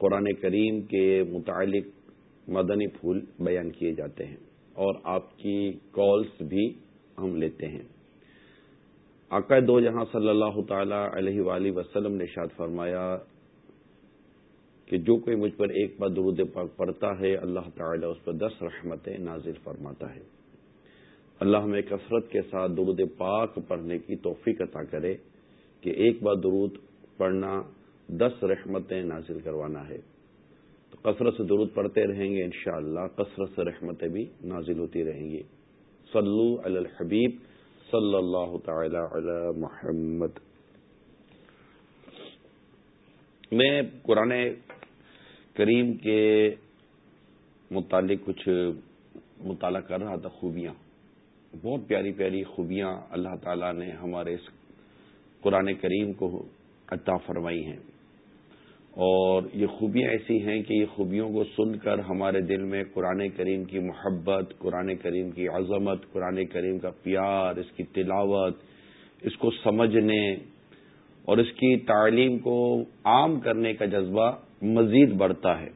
قرآن کریم کے متعلق مدنی پھول بیان کیے جاتے ہیں اور آپ کی کالز بھی ہم لیتے ہیں۔ آقا دو جہاں صلی اللہ تعالی علیہ وآلہ وسلم نے شاد فرمایا کہ جو کوئی مجھ پر ایک بار درود پاک پڑھتا ہے، اللہ تعالی اس پر دس رحمتیں نازل فرماتا ہے۔ اللہ ہمیں کثرت کے ساتھ درود پاک پڑھنے کی توفیق عطا کرے کہ ایک بار درود پڑھنا دس رحمتیں نازل کروانا ہے۔ تو کثرت سے درود پڑھتے رہیں گے انشاءاللہ شاء کثرت سے رحمتیں بھی نازل ہوتی رہیں گی۔ صلو علی الحبیب صلی اللہ تعالی علی محمد۔ میں قرآن کریم کے متعلق کچھ مطالعہ کر رہا تھا، خوبیاں۔ بہت پیاری پیاری خوبیاں اللہ تعالی نے ہمارے اس قرآن کریم کو عطا فرمائی ہیں۔ اور یہ خوبیاں ایسی ہیں کہ یہ خوبیوں کو سن کر ہمارے دل میں قرآن کریم کی محبت، قرآن کریم کی عظمت، قرآن کریم کا پیار، اس کی تلاوت، اس کو سمجھنے اور اس کی تعلیم کو عام کرنے کا جذبہ مزید بڑھتا ہے۔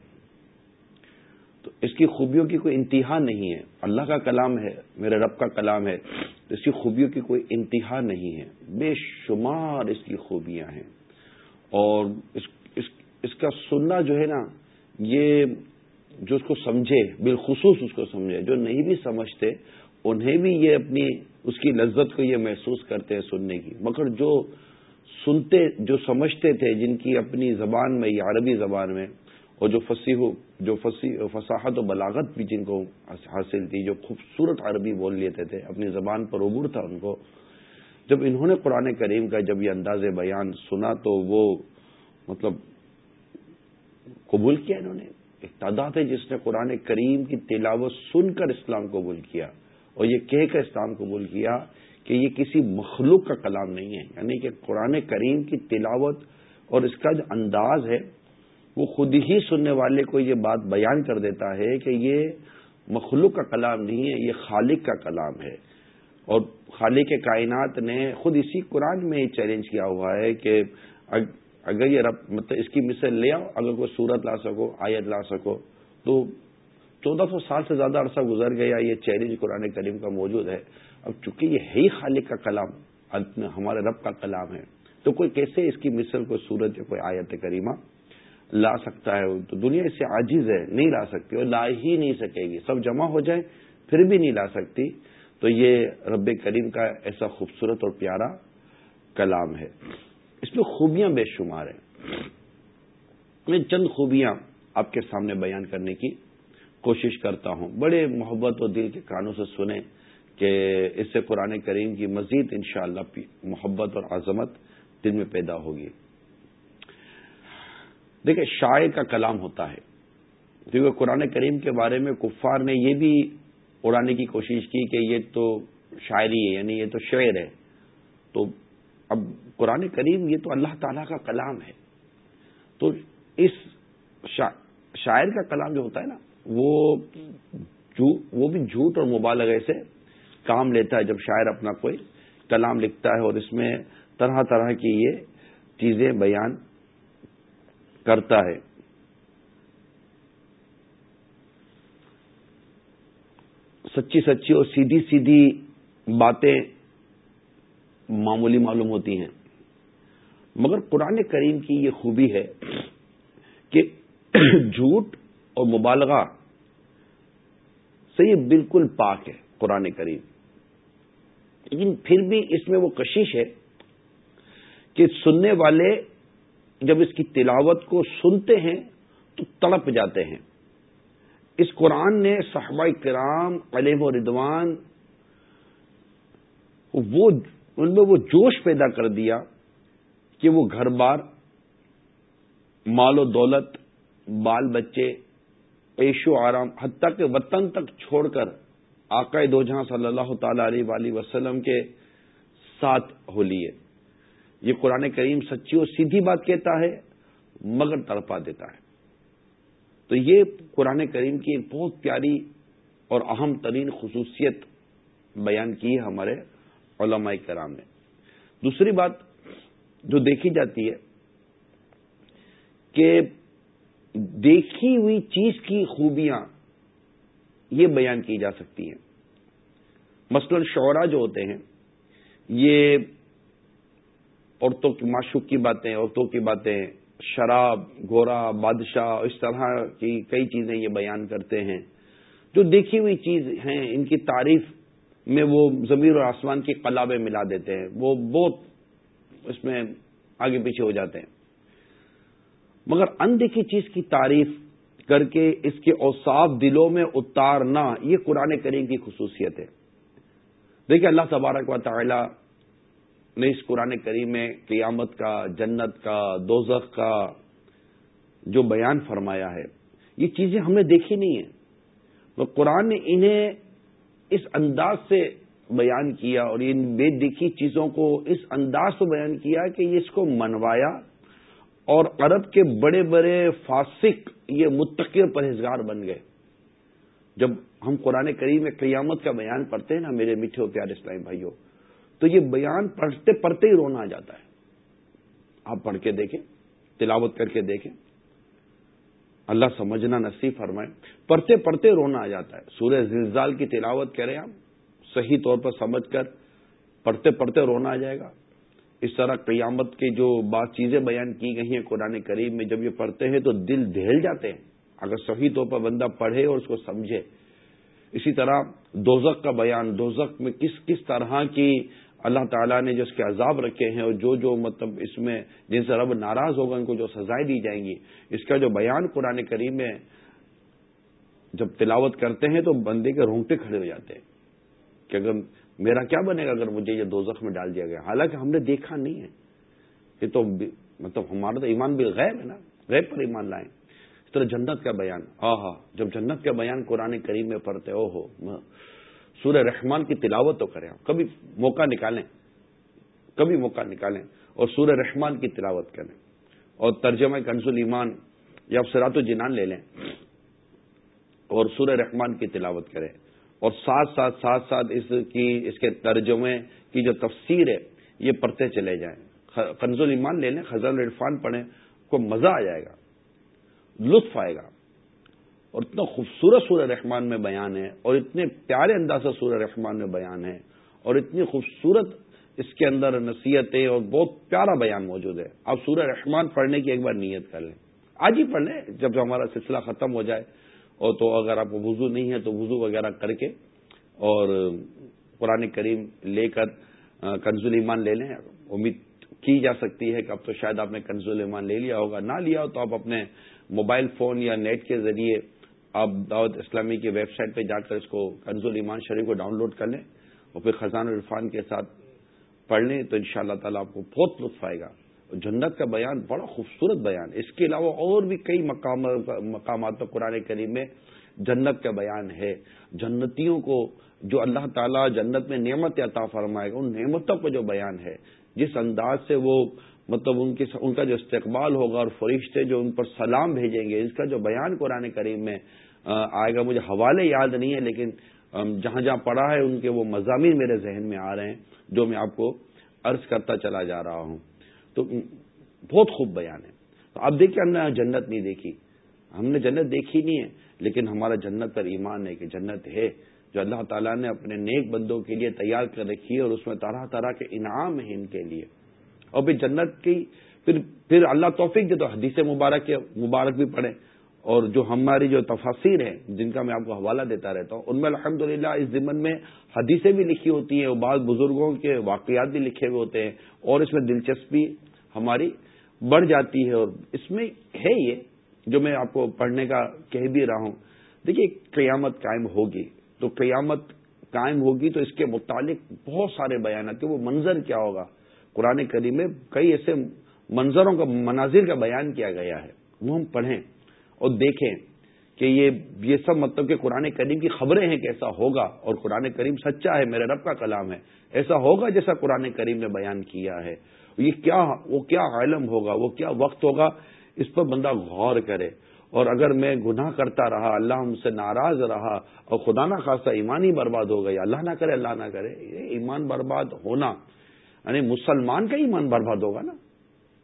تو اس کی خوبیوں کی کوئی انتہا نہیں ہے۔ اللہ کا کلام ہے، میرے رب کا کلام ہے۔ تو اس کی خوبیوں کی کوئی انتہا نہیں ہے۔ بے شمار اس کی خوبیاں ہیں۔ اور اس اس کا سننا جو ہے نا، یہ جو اس کو سمجھے، بالخصوص اس کو سمجھے، جو نہیں بھی سمجھتے، انہیں بھی یہ اپنی اس کی لذت کو یہ محسوس کرتے ہیں سننے کی۔ مگر جو سنتے، جو سمجھتے تھے، جن کی اپنی زبان میں یا عربی زبان میں، اور جو فصیح جو فصیح، فصاحت و بلاغت بھی جن کو حاصل تھی، جو خوبصورت عربی بول لیتے تھے، اپنی زبان پر عبور تھا ان کو، جب انہوں نے قرآن کریم کا جب یہ انداز بیان سنا تو وہ مطلب قبول کیا انہوں نے؟ ایک تعداد ہے جس نے قرآن کریم کی تلاوت سن کر اسلام قبول کیا اور یہ کہہ کر اسلام قبول کیا کہ یہ کسی مخلوق کا کلام نہیں ہے۔ یعنی کہ قرآن کریم کی تلاوت اور اس کا جو انداز ہے، وہ خود ہی سننے والے کو یہ بات بیان کر دیتا ہے کہ یہ مخلوق کا کلام نہیں ہے، یہ خالق کا کلام ہے۔ اور خالق کائنات نے خود اسی قرآن میں چیلنج کیا ہوا ہے کہ اگر یہ رب مطلب اس کی مثل لے آؤ، اگر کوئی صورت لا سکو، آیت لا سکو، تو چودہ سو سال سے زیادہ عرصہ گزر گیا، یہ چیلنج قرآن کریم کا موجود ہے۔ اب چونکہ یہ ہے ہی خالق کا کلام ہمارے رب کا کلام ہے، تو کوئی کیسے اس کی مثل، کوئی صورت یا کوئی آیت کریمہ لا سکتا ہے؟ تو دنیا اس سے عاجز ہے، نہیں لا سکتی اور لا ہی نہیں سکے گی۔ سب جمع ہو جائے پھر بھی نہیں لا سکتی۔ تو یہ رب کریم کا ایسا خوبصورت اور پیارا کلام ہے۔ اس میں خوبیاں بے شمار ہیں۔ میں چند خوبیاں آپ کے سامنے بیان کرنے کی کوشش کرتا ہوں۔ بڑے محبت و دل کے کانوں سے سنیں کہ اس سے قرآن کریم کی مزید انشاءاللہ محبت اور عظمت دل میں پیدا ہوگی۔ دیکھیں، شاعر کا کلام ہوتا ہے۔ کیونکہ قرآن کریم کے بارے میں کفار نے یہ بھی اڑانے کی کوشش کی کہ یہ تو شاعری ہے یعنی یہ تو شعر ہے۔ تو اب قرآن کریم یہ تو اللہ تعالی کا کلام ہے۔ تو اس شاعر کا کلام جو ہوتا ہے نا، وہ وہ بھی جھوٹ اور مبالغے سے کام لیتا ہے جب شاعر اپنا کوئی کلام لکھتا ہے اور اس میں طرح طرح کی یہ چیزیں بیان کرتا ہے۔ سچی سچی اور سیدھی سیدھی باتیں معمولی معلوم ہوتی ہیں۔ مگر قرآن کریم کی یہ خوبی ہے کہ جھوٹ اور مبالغہ سے یہ بالکل پاک ہے قرآن کریم۔ لیکن پھر بھی اس میں وہ کشش ہے کہ سننے والے جب اس کی تلاوت کو سنتے ہیں تو تڑپ جاتے ہیں۔ اس قرآن نے صحابہ کرام علیم و ردوان وہ ان میں وہ جوش پیدا کر دیا کہ وہ گھر بار، مال و دولت، بال بچے عیش و آرام، حتیٰ کہ وطن تک چھوڑ کر آقا دو جہاں صلی اللہ تعالی علیہ وآلہ وسلم کے ساتھ ہو لیے۔ یہ قرآن کریم سچی اور سیدھی بات کہتا ہے، مگر تڑپا دیتا ہے۔ تو یہ قرآن کریم کی ایک بہت پیاری اور اہم ترین خصوصیت بیان کی ہے ہمارے علماء کرام نے۔ دوسری بات جو دیکھی جاتی ہے کہ دیکھی ہوئی چیز کی خوبیاں یہ بیان کی جا سکتی ہیں۔ مثلا شعرا جو ہوتے ہیں، یہ عورتوں کی معشوق کی باتیں، عورتوں کی باتیں، شراب گورا بادشاہ، اس طرح کی کئی چیزیں یہ بیان کرتے ہیں۔ جو دیکھی ہوئی چیز ہیں، ان کی تعریف میں وہ زمین اور آسمان کی قلابیں ملا دیتے ہیں۔ وہ بہت اس میں آگے پیچھے ہو جاتے ہیں۔ مگر اندیکھی چیز کی تعریف کر کے اس کے اوساف دلوں میں اتارنا یہ قرآن کریم کی خصوصیت ہے۔ دیکھیے اللہ تبارک و تعالی نے اس قرآن کریم میں قیامت کا، جنت کا، دوزخ کا جو بیان فرمایا ہے، یہ چیزیں ہم نے دیکھی نہیں ہیں۔ قرآن نے انہیں اس انداز سے بیان کیا اور ان بے دیکھی چیزوں کو اس انداز سے بیان کیا کہ یہ اس کو منوایا اور عرب کے بڑے بڑے فاسق یہ متقر پرہیزگار بن گئے۔ جب ہم قرآن کریم میں قیامت کا بیان پڑھتے ہیں نا میرے میٹھے و پیارے اسلام بھائیوں تو یہ بیان پڑھتے پڑھتے ہی رونا آ جاتا ہے۔ آپ پڑھ کے دیکھیں، تلاوت کر کے دیکھیں۔ اللہ سمجھنا نصیب فرمائے۔ پڑھتے پڑھتے رونا آ جاتا ہے۔ سورہ زلزال کی تلاوت کریں آپ صحیح طور پر سمجھ کر پڑھتے پڑھتے رونا آ جائے گا۔ اس طرح قیامت کی جو بات چیزیں بیان کی گئی ہیں قرآن کریم میں جب یہ پڑھتے ہیں تو دل دہل جاتے ہیں۔ اگر صحیح طور پر بندہ پڑھے اور اس کو سمجھے۔ اسی طرح دوزک کا بیان دوزک میں کس کس طرح کی اللہ تعالیٰ نے جو اس کے عذاب رکھے ہیں اور جو جو مطلب اس میں جن سے رب ناراض ہوگا، ان کو جو سزائیں دی جائیں گی۔ اس کا جو بیان قرآن کریم میں جب تلاوت کرتے ہیں تو بندے کے رونگٹے کھڑے ہو جاتے ہیں۔ کہ اگر میرا کیا بنے گا اگر مجھے یہ دو میں ڈال دیا گیا؟ حالانکہ ہم نے دیکھا نہیں ہے۔ یہ تو مطلب ہمارا تو ایمان بھی غیب ہے نا۔ غیب پر ایمان لائیں۔ اس طرح جنت کا بیان۔ ہاں ہاں۔ جب جنت کا بیان قرآن کریم میں پڑھتے او ہو سورہ رحمان کی تلاوت تو کریں کبھی موقع نکالیں۔ کبھی موقع نکالیں۔ اور سورہ رحمان کی تلاوت کریں۔ اور ترجمہ کنز ایمان یا سرات الجنان لے لیں۔ اور سورہ رحمان کی تلاوت کریں۔ اور ساتھ ساتھ ساتھ ساتھ اس کی اس کے ترجمے کی جو تفسیر ہے، یہ پڑھتے چلے جائیں۔ کنز ایمان لے لیں خزان عرفان پڑھیں کو مزہ آ جائے گا، لطف آئے گا۔ اور اتنا خوبصورت سورہ رحمان میں بیان ہے، اور اتنے پیارے انداز سے سورہ رحمان میں بیان ہے، اور اتنی خوبصورت اس کے اندر نصیحتیں اور بہت پیارا بیان موجود ہے۔ آپ سورہ رحمان پڑھنے کی ایک بار نیت کر لیں۔ آج ہی پڑھ لیں جب ہمارا سلسلہ ختم ہو جائے۔ اور تو اگر آپ کو وضو نہیں ہے تو وضو وغیرہ کر کے اور قرآن کریم لے کر کنزول ایمان لے لیں۔ امید کی جا سکتی ہے کہ اب تو شاید آپ نے کنزول ایمان لے لیا ہوگا۔ نہ لیا ہو تو آپ اپنے موبائل فون یا نیٹ کے ذریعے آپ دعوت اسلامی کی ویب سائٹ پہ جا کر اس کو کنزول ایمان شریف کو ڈاؤن لوڈ کر لیں اور پھر خزان عرفان کے ساتھ پڑھ لیں تو ان شاء اللہ تعالیٰ آپ کو بہت لطف آئے گا۔ جنت کا بیان بڑا خوبصورت بیان اس کے علاوہ اور بھی کئی مقامات پر قرآن کریم میں جنت کا بیان ہے۔ جنتیوں کو جو اللہ تعالیٰ جنت میں نعمت عطا فرمائے گا ان نعمتوں کو جو بیان ہے، جس انداز سے وہ مطلب ان کی ان کا جو استقبال ہوگا اور فرشتے جو ان پر سلام بھیجیں گے، اس کا جو بیان قرآن کریم میں آئے گا، مجھے حوالے یاد نہیں ہے، لیکن جہاں جہاں پڑھا ہے، ان کے وہ مضامین میرے ذہن میں آ رہے ہیں، جو میں آپ کو عرض کرتا چلا جا رہا ہوں۔ تو بہت خوب بیان ہے۔ تو آپ دیکھیے ہم نے جنت نہیں دیکھی۔ ہم نے جنت دیکھی نہیں ہے، لیکن ہمارا جنت پر ایمان ہے کہ جنت ہے۔ جو اللہ تعالیٰ نے اپنے نیک بندوں کے لیے تیار کر رکھی ہے اور اس میں طرح طرح کے انعام ہیں ان کے لیے۔ اور پھر جنت کی، پھر پھر اللہ توفیق دے تو حدیث مبارک مبارک بھی پڑھیں۔ اور جو ہماری جو تفاصیر ہیں، جن کا میں آپ کو حوالہ دیتا رہتا ہوں، ان میں الحمد اس ضمن میں حدیثیں بھی لکھی ہوتی ہیں، اور بعض بزرگوں کے واقعات بھی لکھے ہوئے ہوتے ہیں، اور اس میں دلچسپی ہماری بڑھ جاتی ہے، اور اس میں ہے یہ جو میں آپ کو پڑھنے کا کہہ بھی رہا ہوں۔ دیکھیے، قیامت قائم ہوگی۔ تو قیامت قائم ہوگی تو اس کے متعلق بہت سارے بیانات کہ وہ منظر کیا ہوگا؟ قرآن کریم میں کئی ایسے منظروں کا، مناظر کا بیان کیا گیا ہے۔ وہ ہم پڑھیں۔ اور دیکھیں کہ یہ یہ سب مطلب کہ قرآن کریم کی خبریں ہیں کہ ایسا ہوگا اور قرآن کریم سچا ہے، میرے رب کا کلام ہے۔ ایسا ہوگا جیسا قرآن کریم نے بیان کیا ہے۔ یہ کیا، وہ کیا عالم ہوگا، وہ کیا وقت ہوگا، اس پر بندہ غور کرے۔ اور اگر میں گناہ کرتا رہا، اللہ ہم سے ناراض رہا اور خدا نہ خاصا ایمان ہی برباد ہو گئی اللہ نہ کرے، اللہ نہ کرے، یہ ایمان برباد ہونا۔ یعنی مسلمان کا ایمان برباد ہوگا نا۔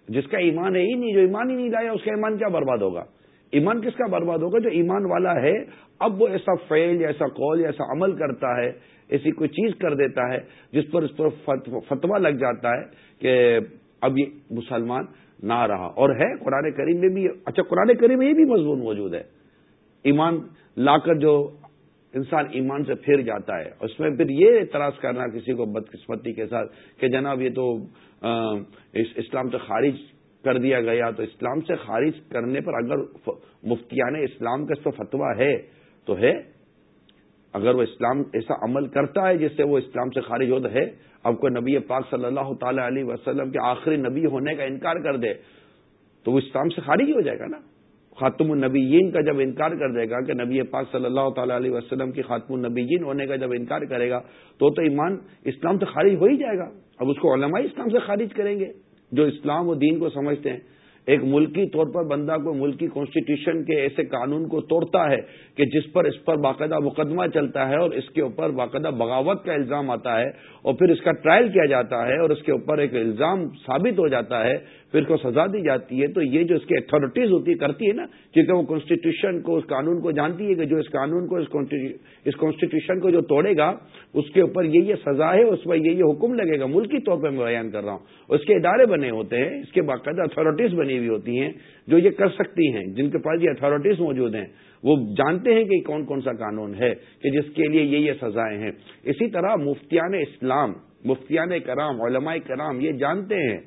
جس کا ایمان ہے ہی نہیں، جو ایمان ہی نہیں لایا اس کا ایمان کیا برباد ہوگا؟ ایمان کس کا برباد ہوگا؟ جو ایمان والا ہے، اب وہ ایسا فیل یا ایسا قول یا ایسا عمل کرتا ہے، ایسی کوئی چیز کر دیتا ہے، جس پر اس پر فتوا لگ جاتا ہے کہ اب یہ مسلمان نہ رہا۔ اور ہے، قرآن کریم میں بھی اچھا قرآن کریم میں یہ بھی مضمون موجود ہے۔ ایمان لا کر جو انسان ایمان سے پھر جاتا ہے، اس میں پھر یہ اعتراض کرنا کسی کو بدقسمتی کے ساتھ کہ جناب یہ تو اسلام سے خارج کر دیا گیا۔ تو اسلام سے خارج کرنے پر اگر مفتیان اسلام کا اس پر ہے، تو ہے۔ اگر وہ اسلام ایسا عمل کرتا ہے جس سے وہ اسلام سے خارج ہوتا ہے، اب کوئی نبی پاک صلی اللہ تعالی علیہ وسلم کے آخری نبی ہونے کا انکار کر دے، تو وہ اسلام سے خارج ہی ہو جائے گا نا۔ خاتم النبیین کا جب انکار کر دے گا کہ نبی پاک صلی اللہ تعالی علیہ وسلم کی خاتم النبیین ہونے کا جب انکار کرے گا، تو تو ایمان اسلام سے خارج ہو ہی جائے گا۔ اب اس کو علماء اسلام سے خارج کریں گے۔ جو اسلام و دین کو سمجھتے ہیں، ایک ملکی طور پر بندہ کو ملکی کانسٹیٹیوشن کے ایسے قانون کو توڑتا ہے کہ جس پر اس پر باقاعدہ مقدمہ چلتا ہے اور اس کے اوپر باقاعدہ بغاوت کا الزام آتا ہے اور پھر اس کا ٹرائل کیا جاتا ہے اور اس کے اوپر ایک الزام ثابت ہو جاتا ہے پھر اس کو سزا دی جاتی ہے، تو یہ جو اس کی اتھارٹیز ہوتی ہے کرتی ہے نا کیونکہ وہ کانسٹیٹیوشن کو، اس قانون کو جانتی ہے کہ جو اس قانون کو، اس کانسٹیٹیوشن کو جو توڑے گا، اس کے اوپر یہ یہ سزا ہے، اس پر یہ یہ حکم لگے گا۔ ملکی طور پہ میں بیان کر رہا ہوں۔ اس کے ادارے بنے ہوتے ہیں، اس کے باقاعدہ اتھارٹیز بنی ہوئی ہوتی ہیں، جو یہ کر سکتی ہیں۔ جن کے پاس یہ اتھارٹیز موجود ہیں، وہ جانتے ہیں کہ کون کون سا قانون ہے، کہ جس کے لیے یہ یہ سزائیں ہیں۔ اسی طرح مفتیان اسلام، مفتیان کرام، علماء کرام یہ جانتے ہیں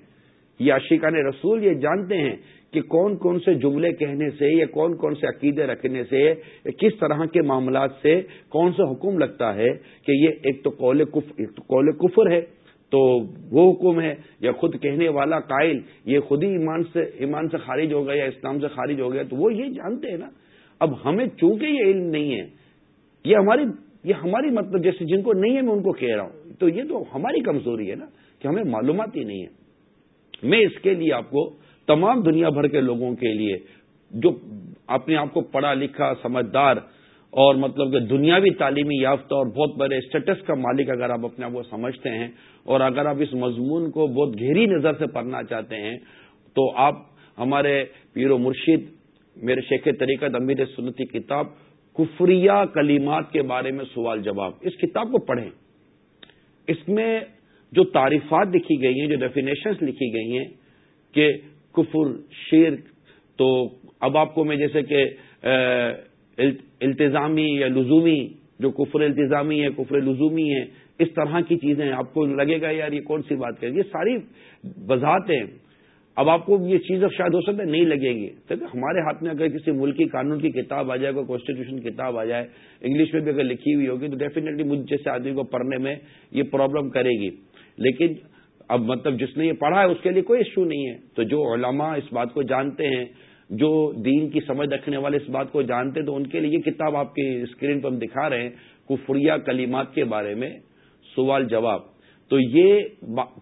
یہ عشیقان رسول یہ جانتے ہیں کہ کون کون سے جملے کہنے سے یا کون کون سے عقیدے رکھنے سے یا کس طرح کے معاملات سے کون سا حکم لگتا ہے کہ یہ ایک تو قول قول کفر ہے، تو وہ حکم ہے یا خود کہنے والا قائل یہ خود ہی ایمان سے ایمان سے خارج ہو گیا یا اسلام سے خارج ہو گیا، تو وہ یہ جانتے ہیں نا۔ اب ہمیں چونکہ یہ علم نہیں ہے، یہ ہماری یہ ہماری مطلب جیسے جن کو نہیں ہے، میں ان کو کہہ رہا ہوں۔ تو یہ تو ہماری کمزوری ہے نا کہ ہمیں معلومات ہی نہیں ہے۔ میں اس کے لیے آپ کو تمام دنیا بھر کے لوگوں کے لیے جو اپنے آپ کو پڑھا لکھا، سمجھدار اور مطلب کہ دنیاوی تعلیمی یافتہ اور بہت بڑے اسٹیٹس کا مالک اگر آپ اپنے آپ کو سمجھتے ہیں اور اگر آپ اس مضمون کو بہت گہری نظر سے پڑھنا چاہتے ہیں، تو آپ ہمارے پیر و مرشید میرے شیخ طریقہ امیر سنتی کتاب کفریہ کلیمات کے بارے میں سوال جواب اس کتاب کو پڑھیں۔ اس میں جو تعریفات لکھی گئی ہیں، جو ڈیفینیشنس لکھی گئی ہیں کہ کفر شیر تو اب آپ کو میں جیسے کہ التظامی یا لزومی، جو کفر التظامی ہے، کفر لزومی ہے، اس طرح کی چیزیں آپ کو لگے گا یار یہ کون سی بات کریں یہ ساری وضاحتیں اب آپ کو یہ چیز اب شاید ہو سکتا ہے نہیں لگے گی۔ تو ہمارے ہاتھ میں اگر کسی ملکی قانون کی کتاب آ جائے، کوئی کانسٹیٹیوشن کتاب آ جائے، انگلش میں بھی اگر لکھی ہوئی ہوگی، تو ڈیفینیٹلی مجھ جیسے آدمی کو پڑھنے میں یہ پرابلم کرے گی۔ لیکن اب مطلب جس نے یہ پڑھا ہے، اس کے لیے کوئی ایشو نہیں ہے۔ تو جو علماء اس بات کو جانتے ہیں، جو دین کی سمجھ رکھنے والے اس بات کو جانتے ہیں، تو ان کے لیے یہ کتاب آپ کی اسکرین پر ہم دکھا رہے ہیں، کفریہ کلیمات کے بارے میں سوال جواب۔ تو یہ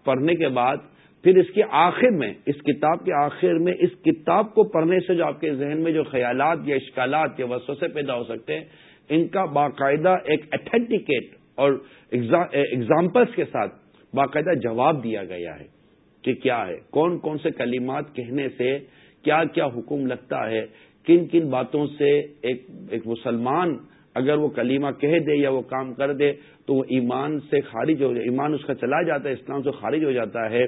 پڑھنے کے بعد پھر اس کے آخر میں، اس کتاب کے آخر میں، اس کتاب کو پڑھنے سے جو آپ کے ذہن میں جو خیالات یا اشکالات یا وسوسے پیدا ہو سکتے ہیں، ان کا باقاعدہ ایک اتھینٹیکیٹ اور ایگزامپلس کے ساتھ باقاعدہ جواب دیا گیا ہے کہ کیا ہے؟ کون کون سے کلمات کہنے سے کیا کیا حکم لگتا ہے؟ کن کن باتوں سے ایک ایک مسلمان اگر وہ کلیمہ کہہ دے یا وہ کام کر دے تو وہ ایمان سے خارج ہو جائے ایمان اس کا چلا جاتا ہے، اسلام سے خارج ہو جاتا ہے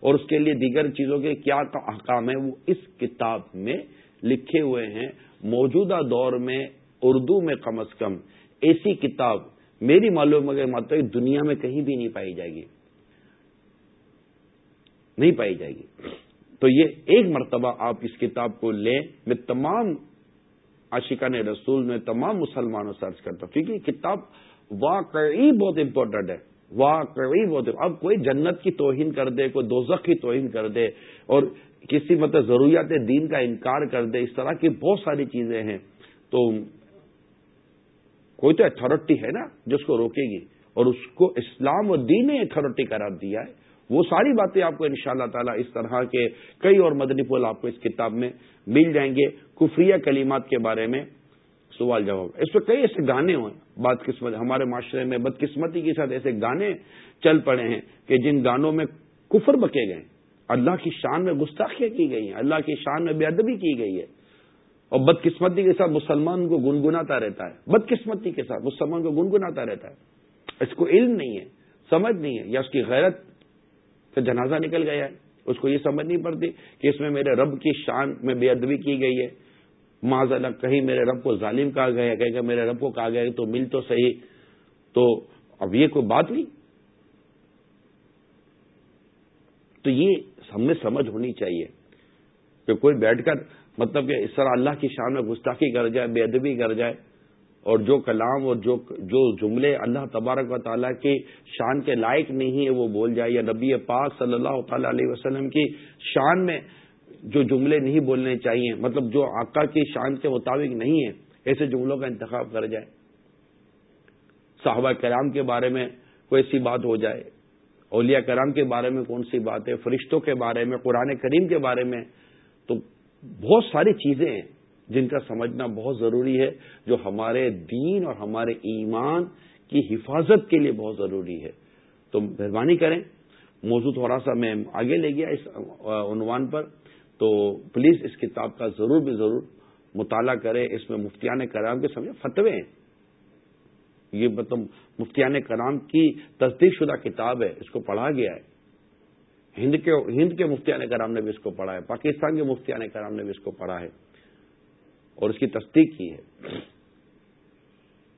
اور اس کے لیے دیگر چیزوں کے کیا احکام ہے وہ اس کتاب میں لکھے ہوئے ہیں۔ موجودہ دور میں اردو میں کم از کم ایسی کتاب میری معلوم مطلب دنیا میں کہیں بھی نہیں پائی جائے گی۔ نہیں پائی جائے گی۔ تو یہ ایک مرتبہ آپ اس کتاب کو لیں میں تمام عاشقان رسول میں تمام مسلمانوں سرچ کرتا ہوں، کیونکہ یہ کتاب واقعی بہت امپورٹنٹ ہے۔ واقعی بہت اب کوئی جنت کی توہین کر دے، کوئی دوزخ کی توہین کر دے اور کسی مطلب ضروریات دین کا انکار کر دے، اس طرح کی بہت ساری چیزیں ہیں۔ تو کوئی تو اتھارٹی ہے نا جس کو روکے گی۔ اور اس کو اسلام و دین نے اتھارٹی قرار دیا ہے۔ وہ ساری باتیں آپ کو ان شاء اللہ تعالیٰ اس طرح کے کئی اور مدنی پھول آپ کو اس کتاب میں مل جائیں گے کفریہ کلیمات کے بارے میں سوال جواب۔ اس پہ کئی ایسے گانے ہوئے بد قسمت ہمارے معاشرے میں بدقسمتی کے ساتھ ایسے گانے چل پڑے ہیں کہ جن گانوں میں کفر بکے گئے اللہ کی شان میں گستاخیاں کی گئی ہیں، اللہ کی شان میں بے ادبی کی گئی ہے۔ اور بدقسمتی کے ساتھ مسلمان کو گنگناتا رہتا ہے۔ بدقسمتی کے ساتھ مسلمان کو گنگناتا رہتا ہے۔ اس کو علم نہیں ہے، سمجھ نہیں ہے، یا اس کی غیرت کا جنازہ نکل گیا ہے۔ اس کو یہ سمجھ نہیں پڑتی کہ اس میں میرے رب کی شان میں بے ادبی کی گئی ہے۔ معذ اللہ کہیں میرے رب کو ظالم کہا گیا کہیں کہ میرے رب کو کہا گیا تو مل تو صحیح۔ تو اب یہ کوئی بات نہیں۔ تو یہ ہم نے سمجھ ہونی چاہیے کہ کوئی بیٹھ کر مطلب کہ اس طرح اللہ کی شان میں گستاخی کر جائے، بے ادبی کر جائے۔ اور جو کلام اور جو جو جملے اللہ تبارک و تعالیٰ کی شان کے لائق نہیں ہے وہ بول جائے، یا نبی پاک صلی اللہ تعالی علیہ وسلم کی شان میں جو جملے نہیں بولنے چاہیے مطلب جو آقا کی شان کے مطابق نہیں ہے ایسے جملوں کا انتخاب کر جائے۔ صحابہ کرام کے بارے میں کوئی ایسی بات ہو جائے۔ اولیاء کرام کے بارے میں کون سی بات ہے؟ فرشتوں کے بارے میں، قرآن کریم کے بارے میں تو بہت ساری چیزیں ہیں۔ جن کا سمجھنا بہت ضروری ہے، جو ہمارے دین اور ہمارے ایمان کی حفاظت کے لیے بہت ضروری ہے۔ تو مہربانی کریں۔ موضوع تھوڑا سا میں آگے لے گیا اس عنوان پر۔ تو پلیز اس کتاب کا ضرور بھی ضرور مطالعہ کریں۔ اس میں مفتیان کرام کے سمجھے فتوے ہیں۔ یہ مطلب مفتیان کرام کی تصدیق شدہ کتاب ہے، اس کو پڑھا گیا ہے۔ ہند کے ہند کے مفتیان کرام نے بھی اس کو پڑھا ہے، پاکستان کے مفتیان کرام نے بھی اس کو پڑھا ہے۔ اور اس کی تصدیق کی ہے۔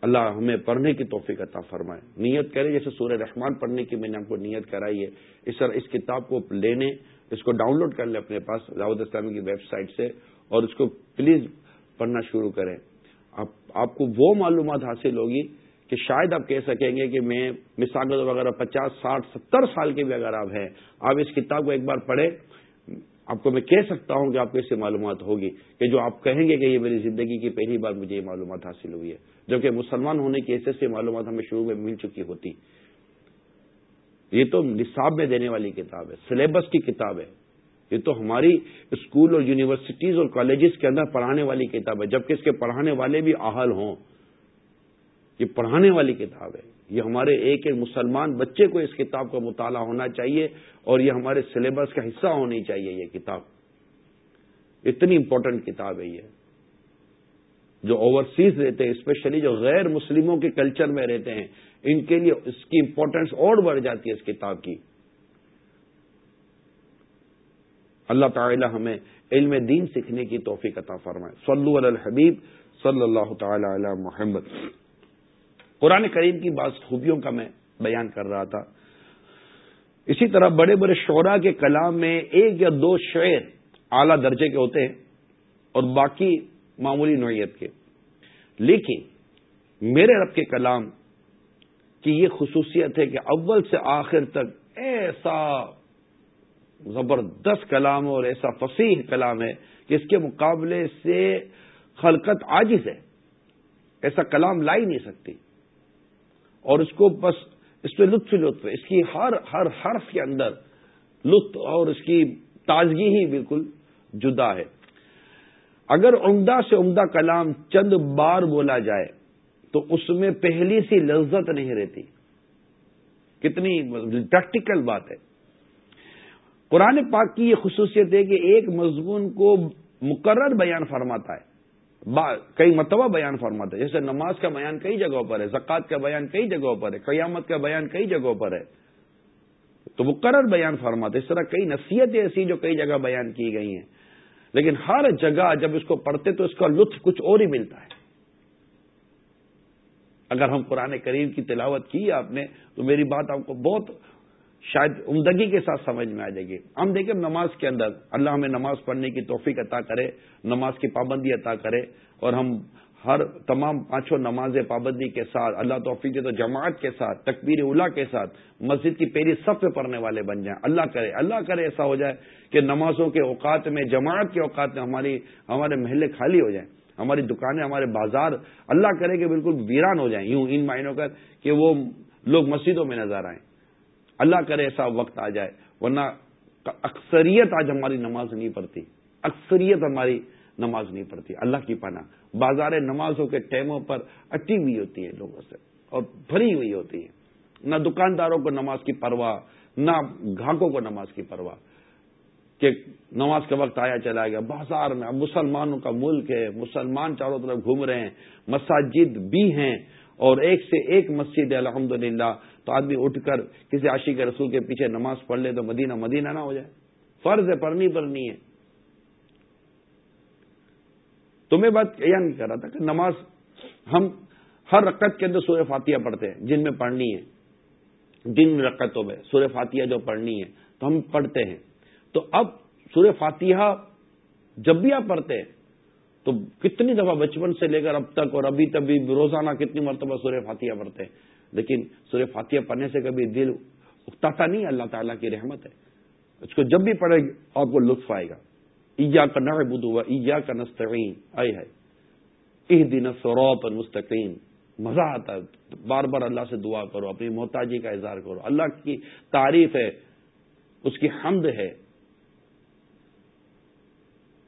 اللہ ہمیں پڑھنے کی توفیق عطا فرمائے۔ نیت کرے، جیسے سورہ رحمان پڑھنے کی میں نے آپ کو نیت کرائی ہے، اس طرح اس کتاب کو لینے، اس کو ڈاؤن لوڈ کر لیں اپنے پاس راود اسلامی کی ویب سائٹ سے، اور اس کو پلیز پڑھنا شروع کریں۔ آپ کو وہ معلومات حاصل ہوگی کہ شاید آپ کہہ سکیں گے کہ میں مثال وغیرہ پچاس، ساٹھ، ستر سال کے بھی اگر آپ ہیں، آپ اس کتاب کو ایک بار پڑھیں۔ آپ کو میں کہہ سکتا ہوں کہ آپ کو اس سے معلومات ہوگی کہ جو آپ کہیں گے کہ یہ میری زندگی کی پہلی بار مجھے یہ معلومات حاصل ہوئی ہے جبکہ مسلمان ہونے کی ایسے سے معلومات ہمیں شروع میں مل چکی ہوتی۔ یہ تو نصاب میں دینے والی کتاب ہے سلیبس کی کتاب ہے۔ یہ تو ہماری اسکول اور یونیورسٹیز اور کالجز کے اندر پڑھانے والی کتاب ہے، جبکہ اس کے پڑھانے والے بھی اہل ہوں۔ یہ پڑھانے والی کتاب ہے۔ یہ ہمارے ایک ایک مسلمان بچے کو اس کتاب کا مطالعہ ہونا چاہیے اور یہ ہمارے سلیبس کا حصہ ہونی چاہیے یہ کتاب۔ اتنی امپورٹنٹ کتاب ہے یہ۔ جو اوورسیز رہتے ہیں اسپیشلی جو غیر مسلموں کے کلچر میں رہتے ہیں، ان کے لیے اس کی امپورٹینس اور بڑھ جاتی ہے اس کتاب کی۔ اللہ تعالی ہمیں علم دین سیکھنے کی توفیق عطا فرمائے۔ صلو علی الحبیب، صلی اللہ تعالی علی محمد۔ قرآن کریم کی بعض خوبیوں کا میں بیان کر رہا تھا۔ اسی طرح بڑے بڑے شعراء کے کلام میں ایک یا دو شعر اعلی درجے کے ہوتے ہیں اور باقی معمولی نوعیت کے۔ لیکن میرے رب کے کلام کی یہ خصوصیت ہے کہ اول سے آخر تک ایسا زبردست کلام اور ایسا فصیح کلام ہے کہ اس کے مقابلے سے خلقت عاجز ہے۔ ایسا کلام لا ہی نہیں سکتی۔ اور اس کو بس اس پہ لطف لطف اس کی ہر ہر حرف کے اندر لطف اور اس کی تازگی ہی بالکل جدا ہے۔ اگر عمدہ سے عمدہ کلام چند بار بولا جائے تو اس میں پہلی سی لذت نہیں رہتی۔ کتنی پریکٹیکل بات ہے۔ قرآن پاک کی یہ خصوصیت ہے کہ ایک مضمون کو مقرر بیان فرماتا ہے۔ کئی مرتبہ بیان فرماتا ہے جیسے نماز کا بیان کئی جگہوں پر ہے، زکوٰۃ کا بیان کئی جگہوں پر ہے، قیامت کا بیان کئی جگہوں پر ہے۔ تو مقرر بیان فرماتا ہے اس طرح کئی نصیحتیں ایسی جو کئی جگہ بیان کی گئی ہیں۔ لیکن ہر جگہ جب اس کو پڑھتے تو اس کا لطف کچھ اور ہی ملتا ہے۔ اگر ہم قرآن کریم کی تلاوت کی آپ نے، تو میری بات آپ کو بہت شاید عمدگی کے ساتھ سمجھ میں آ جائے گی۔ ہم دیکھیں نماز کے اندر اللہ ہمیں نماز پڑھنے کی توفیق عطا کرے، نماز کی پابندی عطا کرے اور ہم ہر تمام پانچوں نماز پابندی کے ساتھ، اللہ توفیق دے تو جماعت کے ساتھ، تکبیر اولا کے ساتھ مسجد کی پہلی سب پہ پڑھنے والے بن جائیں۔ اللہ کرے اللہ کرے ایسا ہو جائے کہ نمازوں کے اوقات میں، جماعت کے اوقات میں ہماری، ہمارے محلے خالی ہو جائیں۔ ہماری دکانیں، ہمارے بازار، اللہ کرے کہ بالکل ویران ہو جائیں۔ یوں ان معنوں کا کہ وہ لوگ مسجدوں میں نظر آئیں۔ اللہ کرے ایسا وقت آ جائے، ورنہ اکثریت آج ہماری نماز نہیں پڑھتی۔ اکثریت ہماری نماز نہیں پڑھتی، اللہ کی پناہ۔ بازار نمازوں کے ٹائموں پر اٹی ہوئی ہوتی ہے لوگوں سے اور بھری ہوئی ہوتی ہے نہ دکانداروں کو نماز کی پرواہ، نہ گاہکوں کو نماز کی پرواہ کہ نماز کا وقت آیا چلا گیا۔ بازار میں اب مسلمانوں کا ملک ہے، مسلمان چاروں طرف گھوم رہے ہیں، مساجد بھی ہیں۔ اور ایک سے ایک مسجد ہے الحمد تو آدمی اٹھ کر کسی عاشی کے رسول کے پیچھے نماز پڑھ لے تو مدینہ مدینہ نہ ہو جائے۔ فرض ہے پڑھنی پڑھنی ہے۔ تو میں بات یہ نہیں کر رہا تھا کہ نماز ہم ہر رقط کے اندر سورہ فاتحہ پڑھتے ہیں، جن میں پڑھنی ہے۔ جن رقطوں میں سورہ فاتحہ جو پڑھنی ہے، تو ہم پڑھتے ہیں۔ تو اب سورہ فاتحہ جب بھی آپ پڑھتے ہیں تو کتنی دفعہ بچپن سے لے کر اب تک اور ابھی تب بھی روزانہ کتنی مرتبہ سورہ فاتحہ پڑھتے ہیں؟ لیکن سورہ فاتحہ پڑھنے سے کبھی دل اکتاتا نہیں، اللہ تعالیٰ کی رحمت ہے۔ اس کو جب بھی پڑھے آپ کو لطف آئے گا۔ ایا کا نہ بدھو ایا کا نستعین آئے ہے۔ اہ دن سروت مستقیم مزہ آتا ہے۔ بار بار اللہ سے دعا کرو، اپنی محتاجی کا اظہار کرو۔ اللہ کی تعریف ہے، اس کی حمد ہے۔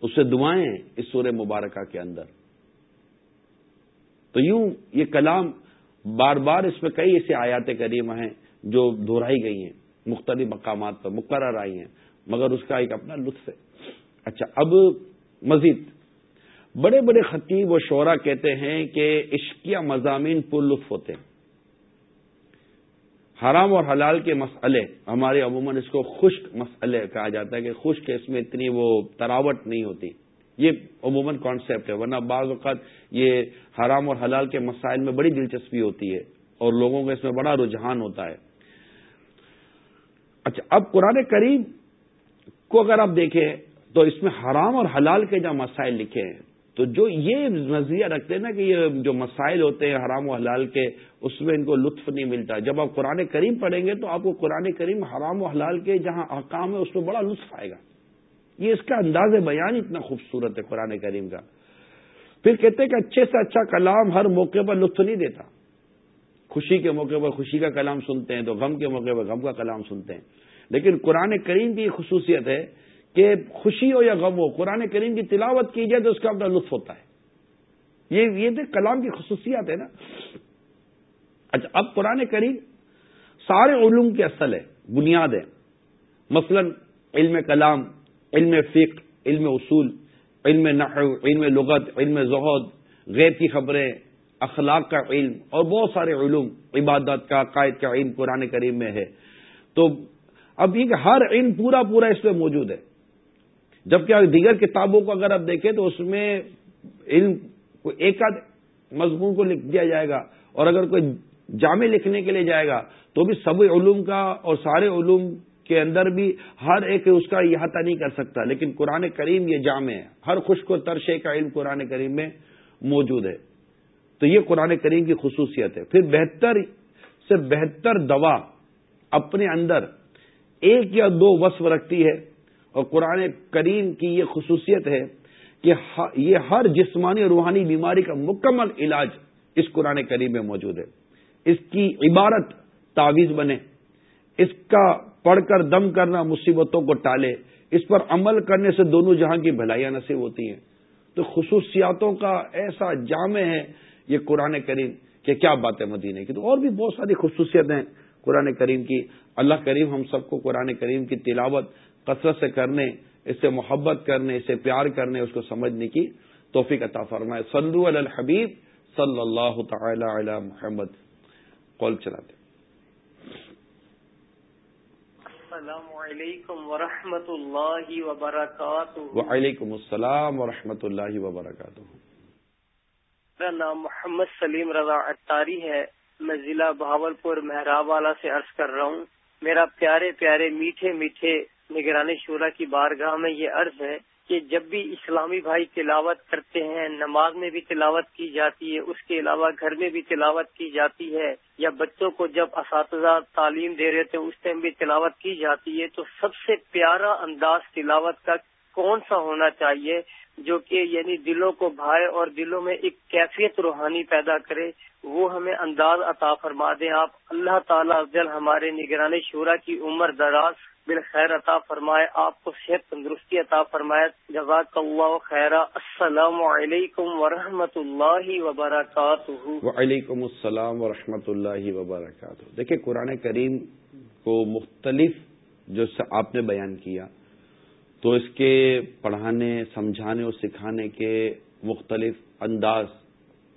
اس سے دعائیں اس سور مبارکہ کے اندر۔ تو یوں یہ کلام بار بار اس میں کئی ایسے آیات کریمہ ہیں جو دہرائی گئی ہیں، مختلف مقامات پر مقرر آئی ہیں، مگر اس کا ایک اپنا لطف ہے۔ اچھا اب مزید۔ بڑے بڑے خطیب و شعرا کہتے ہیں کہ عشقیہ مضامین پر لطف ہوتے ہیں۔ حرام اور حلال کے مسئلے، ہمارے عموماً اس کو خشک مسئلے کہا جاتا ہے کہ خشک اس میں اتنی وہ تراوٹ نہیں ہوتی۔ یہ عموماً کانسیپٹ ہے، ورنہ بعض اوقات یہ حرام اور حلال کے مسائل میں بڑی دلچسپی ہوتی ہے اور لوگوں کا اس میں بڑا رجحان ہوتا ہے۔ اچھا اب قرآن کریم کو اگر آپ دیکھیں تو اس میں حرام اور حلال کے جو مسائل لکھے ہیں تو جو یہ نظریہ رکھتے ہیں نا کہ یہ جو مسائل ہوتے ہیں حرام و حلال کے، اس میں ان کو لطف نہیں ملتا۔ جب آپ قرآن کریم پڑھیں گے تو آپ کو قرآن کریم حرام و حلال کے جہاں احکام ہے اس میں بڑا لطف آئے گا۔ یہ اس کا انداز بیان اتنا خوبصورت ہے قرآن کریم کا۔ پھر کہتے ہیں کہ اچھے سے اچھا کلام ہر موقع پر لطف نہیں دیتا۔ خوشی کے موقع پر خوشی کا کلام سنتے ہیں تو غم کے موقع پر غم کا کلام سنتے ہیں۔ لیکن قرآن کریم کی خصوصیت ہے کہ خوشی ہو یا غم ہو، قرآن کریم کی تلاوت کی جائے تو اس کا اپنا لطف ہوتا ہے۔ یہ یہ تو کلام کی خصوصیات ہے نا۔ اچھا اب قرآن کریم سارے علوم کی اصل ہے بنیاد ہے مثلا علم کلام، علم فقہ، علم اصول، علم نحو، علم لغت، علم زہد غیر کی خبریں، اخلاق کا علم اور بہت سارے علوم، عبادت کا، قائد کا علم قرآن کریم میں ہے۔ تو اب یہ کہ ہر علم پورا پورا اس میں موجود ہے۔ جبکہ دیگر کتابوں کو اگر آپ دیکھیں تو اس میں علم ایک آدھ مضمون کو لکھ دیا جائے گا اور اگر کوئی جامع لکھنے کے لیے جائے گا تو بھی سب علوم کا اور سارے علوم کے اندر بھی ہر ایک اس کا احاطہ نہیں کر سکتا لیکن قرآن کریم یہ جامع ہے ہر خشک و ترشے کا علم قرآن کریم میں موجود ہے تو یہ قرآن کریم کی خصوصیت ہے پھر بہتر سے بہتر دوا اپنے اندر ایک یا دو وصف رکھتی ہے اور قرآن کریم کی یہ خصوصیت ہے کہ یہ ہر جسمانی اور روحانی بیماری کا مکمل علاج اس قرآن کریم میں موجود ہے۔ اس کی عبارت تعویذ بنے۔ اس کا پڑھ کر دم کرنا مصیبتوں کو ٹالے۔ اس پر عمل کرنے سے دونوں جہاں کی بھلائیاں نصیب ہوتی ہیں۔ تو خصوصیاتوں کا ایسا جامع ہے یہ قرآن کریم کہ کیا بات ہے مدینے کی۔ تو اور بھی بہت ساری خصوصیت ہیں قرآن کریم کی۔ اللہ کریم ہم سب کو قرآن کریم کی تلاوت کثرت سے کرنے اس سے محبت کرنے اس سے پیار کرنے اس کو سمجھنے کی توفیق عطا فرمائے۔ صلو علی الحبیب صلی اللہ تعالی علی محمد۔ قول چلاتے السلام علیکم ورحمۃ اللہ وبرکاتہ۔ وعلیکم السلام ورحمۃ اللہ وبرکاتہ۔ میرا نام محمد سلیم رضا اٹاری ہے۔ میں ضلع بہاول پور مہراب والا سے عرض کر رہا ہوں۔ میرا پیارے پیارے میٹھے میٹھے نگرانی شورا کی بارگاہ میں یہ عرض ہے کہ جب بھی اسلامی بھائی تلاوت کرتے ہیں، نماز میں بھی تلاوت کی جاتی ہے، اس کے علاوہ گھر میں بھی تلاوت کی جاتی ہے، یا بچوں کو جب اساتذہ تعلیم دے رہے تھے اس ٹائم بھی تلاوت کی جاتی ہے، تو سب سے پیارا انداز تلاوت کا کون سا ہونا چاہیے؟ جو کہ یعنی دلوں کو بھائے اور دلوں میں ایک کیفیت روحانی پیدا کرے، وہ ہمیں انداز عطا فرما دیں آپ اللہ تعالیٰ افضل ہمارے نگرانی شورا کی عمر دراز بالخیر عطا فرمائے، آپ کو صحت تندرستی عطا فرمائے۔ جزاک اللہ خیر السلام علیکم ورحمۃ اللہ وبرکاتہ۔ وعلیکم السلام ورحمۃ اللہ وبرکاتہ۔ دیکھیں، قرآن کریم کو مختلف جو آپ نے بیان کیا، تو اس کے پڑھانے، سمجھانے اور سکھانے کے مختلف انداز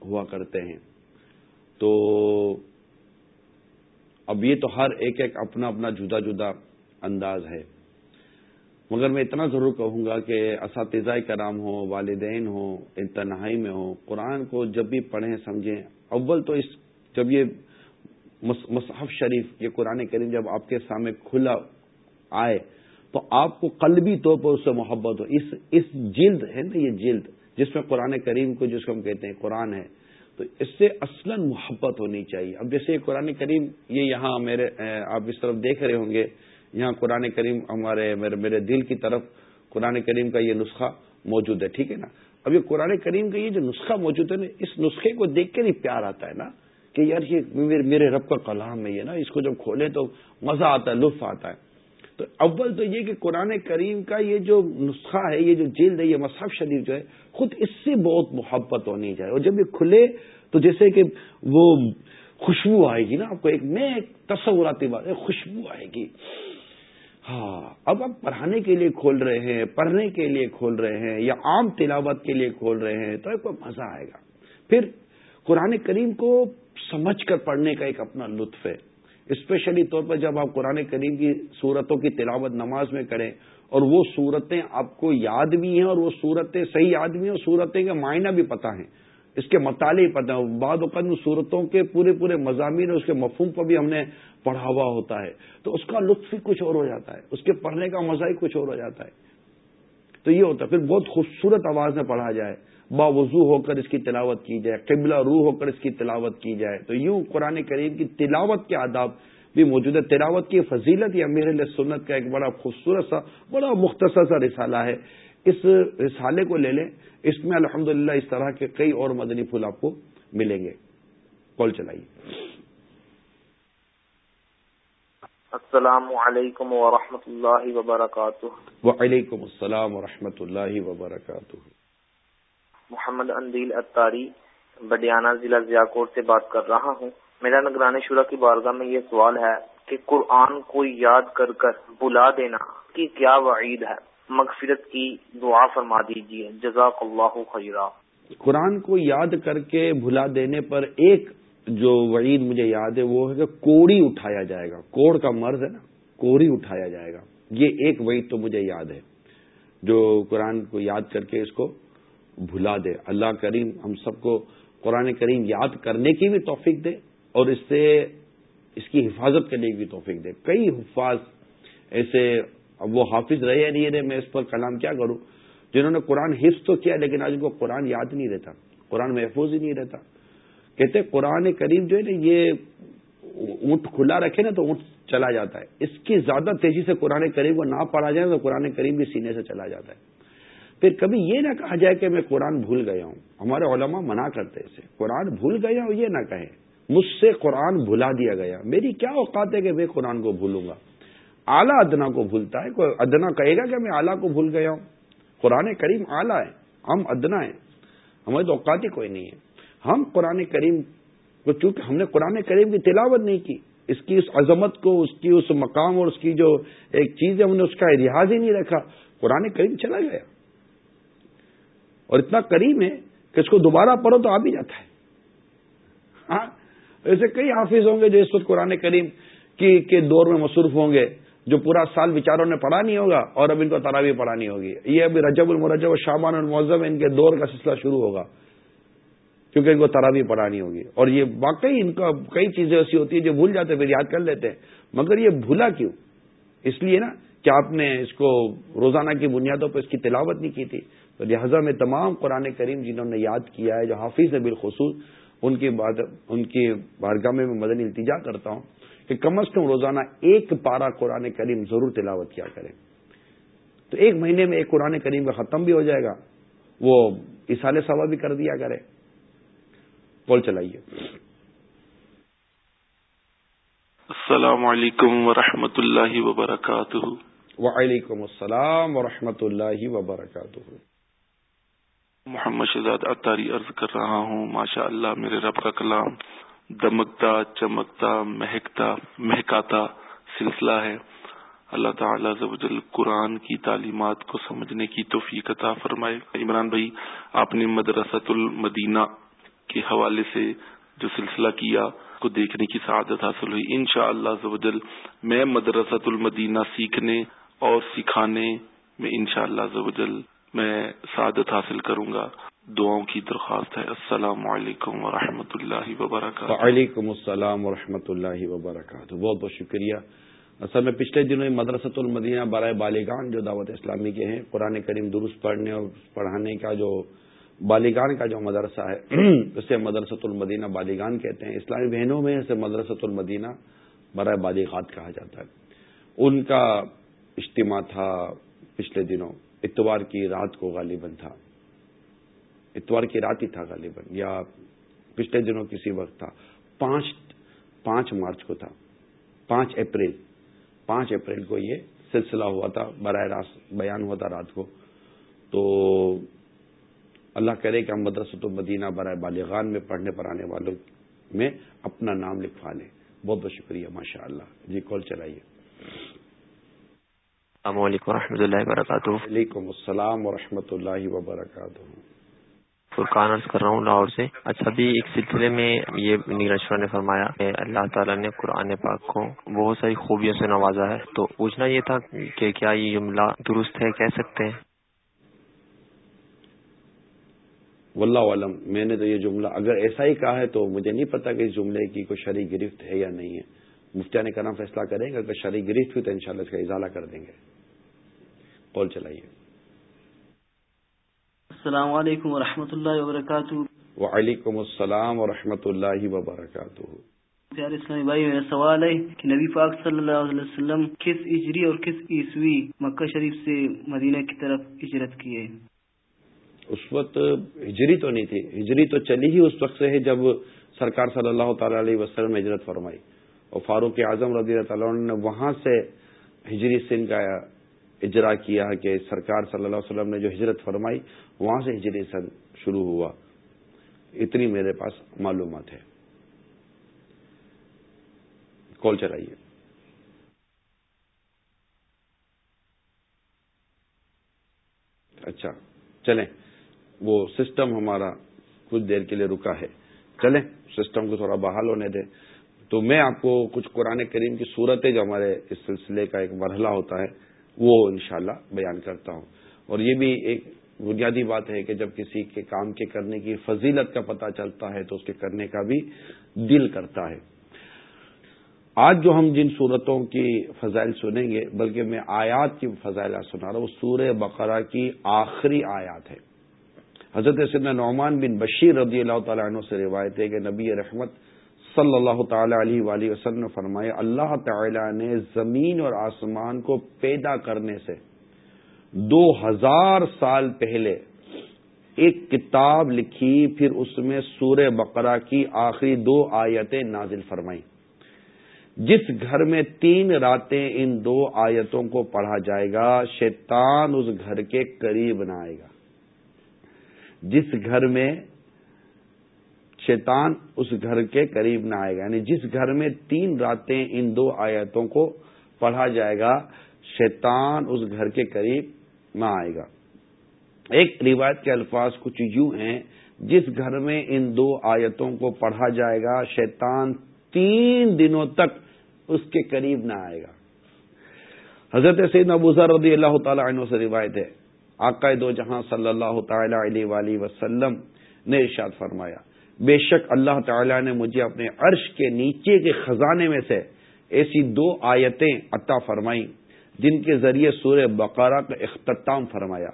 ہوا کرتے ہیں۔ تو اب یہ تو ہر ایک ایک اپنا اپنا جدا جدا انداز ہے۔ مگر میں اتنا ضرور کہوں گا کہ اساتذہ کرام ہوں، والدین ہوں، انتہائی میں ہوں، قرآن کو جب بھی پڑھیں، سمجھیں، اول تو اس جب یہ مصحف شریف، یہ قرآن کریم جب آپ کے سامنے کھلا آئے، تو آپ کو قلبی طور پر اس سے محبت ہو۔ اس اس جلد ہے نا یہ جلد، جس میں قرآن کریم کو جس کو ہم کہتے ہیں قرآن ہے، تو اس سے اصلا محبت ہونی چاہیے۔ اب جیسے قرآن کریم یہ یہاں میرے آپ اس طرف دیکھ رہے ہوں گے یہاں قرآن کریم ہمارے میرے دل کی طرف قرآن کریم کا یہ نسخہ موجود ہے، ٹھیک ہے نا؟ اب یہ قرآن کریم کا یہ جو نسخہ موجود ہے نا، اس نسخے کو دیکھ کر ہی پیار آتا ہے نا کہ یار یہ میرے رب کا کلام ہے یہ نا، اس کو جب کھولے تو مزہ آتا ہے، لطف آتا ہے۔ تو اول تو یہ کہ قرآن کریم کا یہ جو نسخہ ہے، یہ جو جلد ہے، یہ مصحف شریف جو ہے، خود اس سے بہت محبت ہونی چاہیے۔ اور جب یہ کھلے تو جیسے کہ وہ خوشبو آئے گی نا، آپ کو ایک میں تصوراتی بات ہے، خوشبو آئے گی۔ ہاں اب آپ پڑھانے کے لیے کھول رہے ہیں، پڑھنے کے لیے کھول رہے ہیں، یا عام تلاوت کے لیے کھول رہے ہیں، تو ایک مزہ آئے گا۔ پھر قرآن کریم کو سمجھ کر پڑھنے کا ایک اپنا لطف ہے۔ اسپیشلی طور پر جب آپ قرآن کریم کی صورتوں کی تلاوت نماز میں کریں، اور وہ صورتیں آپ کو یاد بھی ہیں، اور وہ صورتیں صحیح یاد بھی ہیں، اور صورتیں کا معنی بھی پتہ ہیں۔ اس کے مطالعے پتہ ہیں بعد اوقات صورتوں کے پورے پورے مضامین اور اس کے مفہوم پر بھی ہم نے پڑھا ہوا ہوتا ہے۔ تو اس کا لطف ہی کچھ اور ہو جاتا ہے۔ اس کے پڑھنے کا مزہ ہی کچھ اور ہو جاتا ہے۔ تو یہ ہوتا ہے۔ پھر بہت خوبصورت آواز میں پڑھا جائے۔ باوضو ہو کر اس کی تلاوت کی جائے، قبلہ روح ہو کر اس کی تلاوت کی جائے۔ تو یوں قرآن کریم کی تلاوت کے آداب بھی موجود ہے تلاوت کی فضیلت یا میرے لیے سنت کا ایک بڑا خوبصورت سا، بڑا مختصر سا رسالہ ہے۔ اس رسالے کو لے لیں اس میں الحمد اس طرح کے کئی اور مدنی پھول آپ کو ملیں گے۔ کال چلائیے۔ السلام علیکم ورحمۃ اللہ وبرکاتہ۔ وعلیکم السلام ورحمۃ اللہ وبرکاتہ۔ محمد اندیل اتاری بڈیانہ ضلع ضیا سے بات کر رہا ہوں۔ میرا نگران شورا کی بارگاہ میں یہ سوال ہے کہ قرآن کو یاد کر کر بلا دینا کی کیا وعید ہے؟ مغفرت کی دعا فرما دیجیے جزاک اللہ خیرہ قرآن کو یاد کر کے بھلا دینے پر ایک جو وعید مجھے یاد ہے وہ ہے کہ کوڑی اٹھایا جائے گا۔ کوڑ کا مرض ہے نا، کوڑی اٹھایا جائے گا۔ یہ ایک وعید تو مجھے یاد ہے جو قرآن کو یاد کر کے اس کو بھلا دے۔ اللہ کریم ہم سب کو قرآن کریم یاد کرنے کی بھی توفیق دے اور اس سے اس کی حفاظت کرنے کی بھی توفیق دے۔ کئی حفاظ ایسے اب وہ حافظ رہے نہیں رہے میں اس پر کلام کیا کروں؟ جنہوں نے قرآن حفظ تو کیا لیکن آج ان کو قرآن یاد نہیں رہتا، قرآن محفوظ ہی نہیں رہتا۔ کہتے قرآن کریم جو ہے نا، یہ اونٹ کھلا رکھے نا تو اونٹ چلا جاتا ہے۔ اس کی زیادہ تیزی سے قرآن کریم کو نہ پڑھا جائے تو قرآن کریم بھی سینے سے چلا جاتا ہے۔ پھر کبھی یہ نہ کہا جائے کہ میں قرآن بھول گیا ہوں۔ ہمارے علماء منع کرتے اسے۔ قرآن بھول گیا ہوں یہ نہ کہیں۔ مجھ سے قرآن بھلا دیا گیا۔ میری کیا اوقات ہے کہ میں قرآن کو بھولوں گا؟ اعلیٰ ادنا کو بھولتا ہے، کوئی ادنا کہے گا کہ میں اعلیٰ کو بھول گیا ہوں۔ قرآن کریم اعلیٰ ہے، ہم ادنا ہیں۔ ہماری تو اوقات ہی کوئی نہیں ہے۔ ہم قرآن کریم کو چونکہ ہم نے قرآن کریم کی تلاوت نہیں کی، اس کی اس عظمت کو، اس کی اس مقام اور اس کی جو ایک چیز ہے، ہم نے اس کا لحاظ ہی نہیں رکھا۔ قرآن کریم چلا گیا۔ اور اتنا کریم ہے کہ اس کو دوبارہ پڑھو تو آ بھی جاتا ہے۔ ہاں ایسے کئی حافظ ہوں گے جو اس وقت قرآن کریم کی، کے دور میں مصروف ہوں گے۔ جو پورا سال بیچاروں نے پڑھا نہیں ہوگا اور اب ان کو تراوی پڑھانی ہوگی۔ یہ ابھی رجب المرجب و شابان المعظم ان کے دور کا سلسلہ شروع ہوگا، کیونکہ ان کو تراوی پڑھانی ہوگی۔ اور یہ واقعی ان کا کئی چیزیں ایسی ہوتی ہیں جو بھول جاتے پھر یاد کر لیتے ہیں۔ مگر یہ بھولا کیوں؟ اس لیے نا کہ آپ نے اس کو روزانہ کی بنیادوں پر اس کی تلاوت نہیں کی تھی۔ تو لہذا میں تمام قرآن کریم جنہوں نے یاد کیا ہے، جو حافظ ہے بالخصوص ان کی ان کی بارگاہ میں میں التجا کرتا ہوں۔ کہ کم از کم روزانہ ایک پارا قرآن کریم ضرور تلاوت کیا کریں۔ تو ایک مہینے میں ایک قرآن کریم کا ختم بھی ہو جائے گا وہ اسال ثواب بھی کر دیا کرے۔ پول چلائیے۔ السلام علیکم ورحمۃ اللہ وبرکاتہ۔ وعلیکم السلام ورحمۃ اللہ وبرکاتہ۔ محمد شہزاد اتاری عرض کر رہا ہوں ماشاء اللہ میرے رب کا کلام دمکتا، چمکتا، مہکتا، مہکاتا سلسلہ ہے۔ اللہ تعالیٰ زبل قرآن کی تعلیمات کو سمجھنے کی توفیق عطا فرمائے۔ عمران بھائی، آپ نے مدرسۃ المدینہ کے حوالے سے جو سلسلہ کیا کو دیکھنے کی سعادت حاصل ہوئی۔ ان شاء اللہ میں مدرسۃ المدینہ سیکھنے اور سکھانے میں ان شاء اللہ میں سعادت حاصل کروں گا۔ دعاؤں کی درخواست ہے۔ السلام علیکم ورحمۃ اللہ وبرکاتہ۔ وعلیکم السلام و اللہ وبرکاتہ۔ بہت بہت شکریہ۔ اصل میں پچھلے دنوں مدرسۃ المدینہ برائے بالغان جو دعوت اسلامی کے ہیں، قرآن کریم درست پڑھنے اور پڑھانے کا جو بالیگان کا جو مدرسہ ہے، اسے مدرسۃ المدینہ بالیگان کہتے ہیں۔ اسلامی بہنوں میں اسے مدرسۃ المدینہ برائے بالیغات کہا جاتا ہے۔ ان کا اجتماع تھا پچھلے دنوں۔ اتوار کی رات کو غالباً تھا۔ اتوار کی رات ہی تھا غالباً یا پچھلے دنوں کسی وقت تھا۔ پانچ پانچ مارچ کو تھا۔ پانچ اپریل پانچ اپریل کو یہ سلسلہ ہوا تھا۔ براہ راست بیان ہوا تھا رات کو۔ تو اللہ کرے کہ ہم مدرسۃ المدینہ برائے بالغان میں پڑھنے پر آنے والوں میں اپنا نام لکھوا لیں۔ بہت بہت شکریہ ماشاء اللہ جی کال چلائیے۔ السلام علیکم و اللہ وبرکاتہ۔ وعلیکم السلام و اللہ وبرکاتہ۔ فرقان عرض کر رہا ہوں لاہور سے۔ اچھا بھی ایک سلسلے میں یہ نیرشور نے فرمایا کہ اللہ تعالیٰ نے قرآن پاک کو بہت ساری خوبیوں سے نوازا ہے۔ تو پوچھنا یہ تھا کہ کیا یہ جملہ درست ہے، کہہ سکتے ہیں؟ واللہ علم میں نے تو یہ جملہ اگر ایسا ہی کہا ہے تو مجھے نہیں پتا کہ اس جملے کی کوئی شرح گرفت ہے یا نہیں ہے۔ مفتیا نے کرنا فیصلہ کریں گے، اگر شرح گرفت ہوئی تو انشاءاللہ اس کا اضالہ کر دیں گے۔ کال چلائیے۔ السلام علیکم و اللہ وبرکاتہ۔ وعلیکم السلام و اللہ وبرکاتہ۔ پیارے اسلامی بھائی میرا سوال ہے کہ نبی پاک صلی اللہ علیہ وسلم کس اجری اور کس عیسوی مکہ شریف سے مدینہ کی طرف ہجرت کیے؟ اس وقت ہجری تو نہیں تھی ہجری تو چلی ہی اس وقت سے ہے جب سرکار صلی اللہ تعالی علیہ وسلم ہجرت فرمائی۔ اور فاروق اعظم رضی اللہ تعالیٰ نے وہاں سے ہجری سن کا اجرا کیا کہ سرکار صلی اللہ علیہ وسلم نے جو ہجرت فرمائی، وہاں سے ہجری سن شروع ہوا۔ اتنی میرے پاس معلومات ہے۔ کال چلائیے۔ اچھا چلیں۔ وہ سسٹم ہمارا کچھ دیر کے لیے رکا ہے۔ چلیں، سسٹم کو تھوڑا بحال ہونے دیں۔ تو میں آپ کو کچھ قرآن کریم کی صورتیں جو ہمارے اس سلسلے کا ایک مرحلہ ہوتا ہے وہ انشاءاللہ بیان کرتا ہوں۔ اور یہ بھی ایک بنیادی بات ہے کہ جب کسی کے کام کے کرنے کی فضیلت کا پتہ چلتا ہے تو اس کے کرنے کا بھی دل کرتا ہے۔ آج جو ہم جن صورتوں کی فضائل سنیں گے، بلکہ میں آیات کی فضائل سنا رہا ہوں، وہ سورہ بقرہ کی آخری آیات ہے حضرت سیدنا نعمان بن بشیر رضی اللہ تعالیٰ عنہ سے روایت ہے کہ نبی رحمت صلی اللہ تعالی علیہ وآلہ وسلم نے فرمایا، اللہ تعالی نے زمین اور آسمان کو پیدا کرنے سے دو ہزار سال پہلے ایک کتاب لکھی، پھر اس میں سور بقرہ کی آخری دو آیتیں نازل فرمائیں۔ جس گھر میں تین راتیں ان دو آیتوں کو پڑھا جائے گا، شیطان اس گھر کے قریب نہ آئے گا۔ جس گھر میں شیطان اس گھر کے قریب نہ آئے گا۔ یعنی جس گھر میں تین راتیں ان دو آیتوں کو پڑھا جائے گا، شیطان اس گھر کے قریب نہ آئے گا۔ ایک روایت کے الفاظ کچھ یوں ہیں، جس گھر میں ان دو آیتوں کو پڑھا جائے گا، شیطان تین دنوں تک اس کے قریب نہ آئے گا۔ حضرت سید ابوذر رضی اللہ تعالی عنہ سے روایت ہے۔ آقا دو جہاں صلی اللہ تعالی علیہ وآلہ وسلم نے ارشاد فرمایا۔ بے شک اللہ تعالی نے مجھے اپنے عرش کے نیچے کے خزانے میں سے ایسی دو آیتیں عطا فرمائیں، جن کے ذریعے سورہ بقرہ کا اختتام فرمایا۔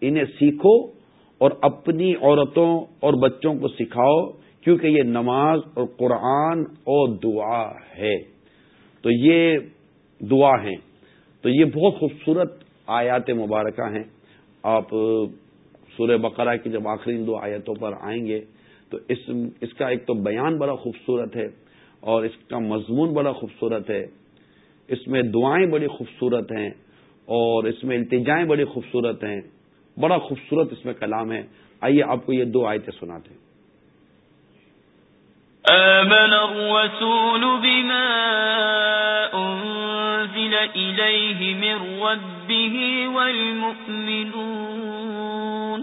انہیں سیکھو اور اپنی عورتوں اور بچوں کو سکھاؤ، کیونکہ یہ نماز اور قرآن اور دعا ہے۔ تو یہ دعا ہیں۔ تو یہ بہت خوبصورت آیات مبارکہ ہیں۔ آپ سورہ بقرہ کی جب آخری دو آیتوں پر آئیں گے تو اس اس کا ایک تو بیان بڑا خوبصورت ہے اور اس کا مضمون بڑا خوبصورت ہے۔ اس میں دعائیں بڑی خوبصورت ہیں اور اس میں التجائیں بڑی خوبصورت ہیں۔ بڑا خوبصورت اس میں کلام ہے۔ آئیے آپ کو یہ دو آیتیں سناتے ہیں۔ آمن الرسول بما أنزل إليه من ربه والمؤمنون۔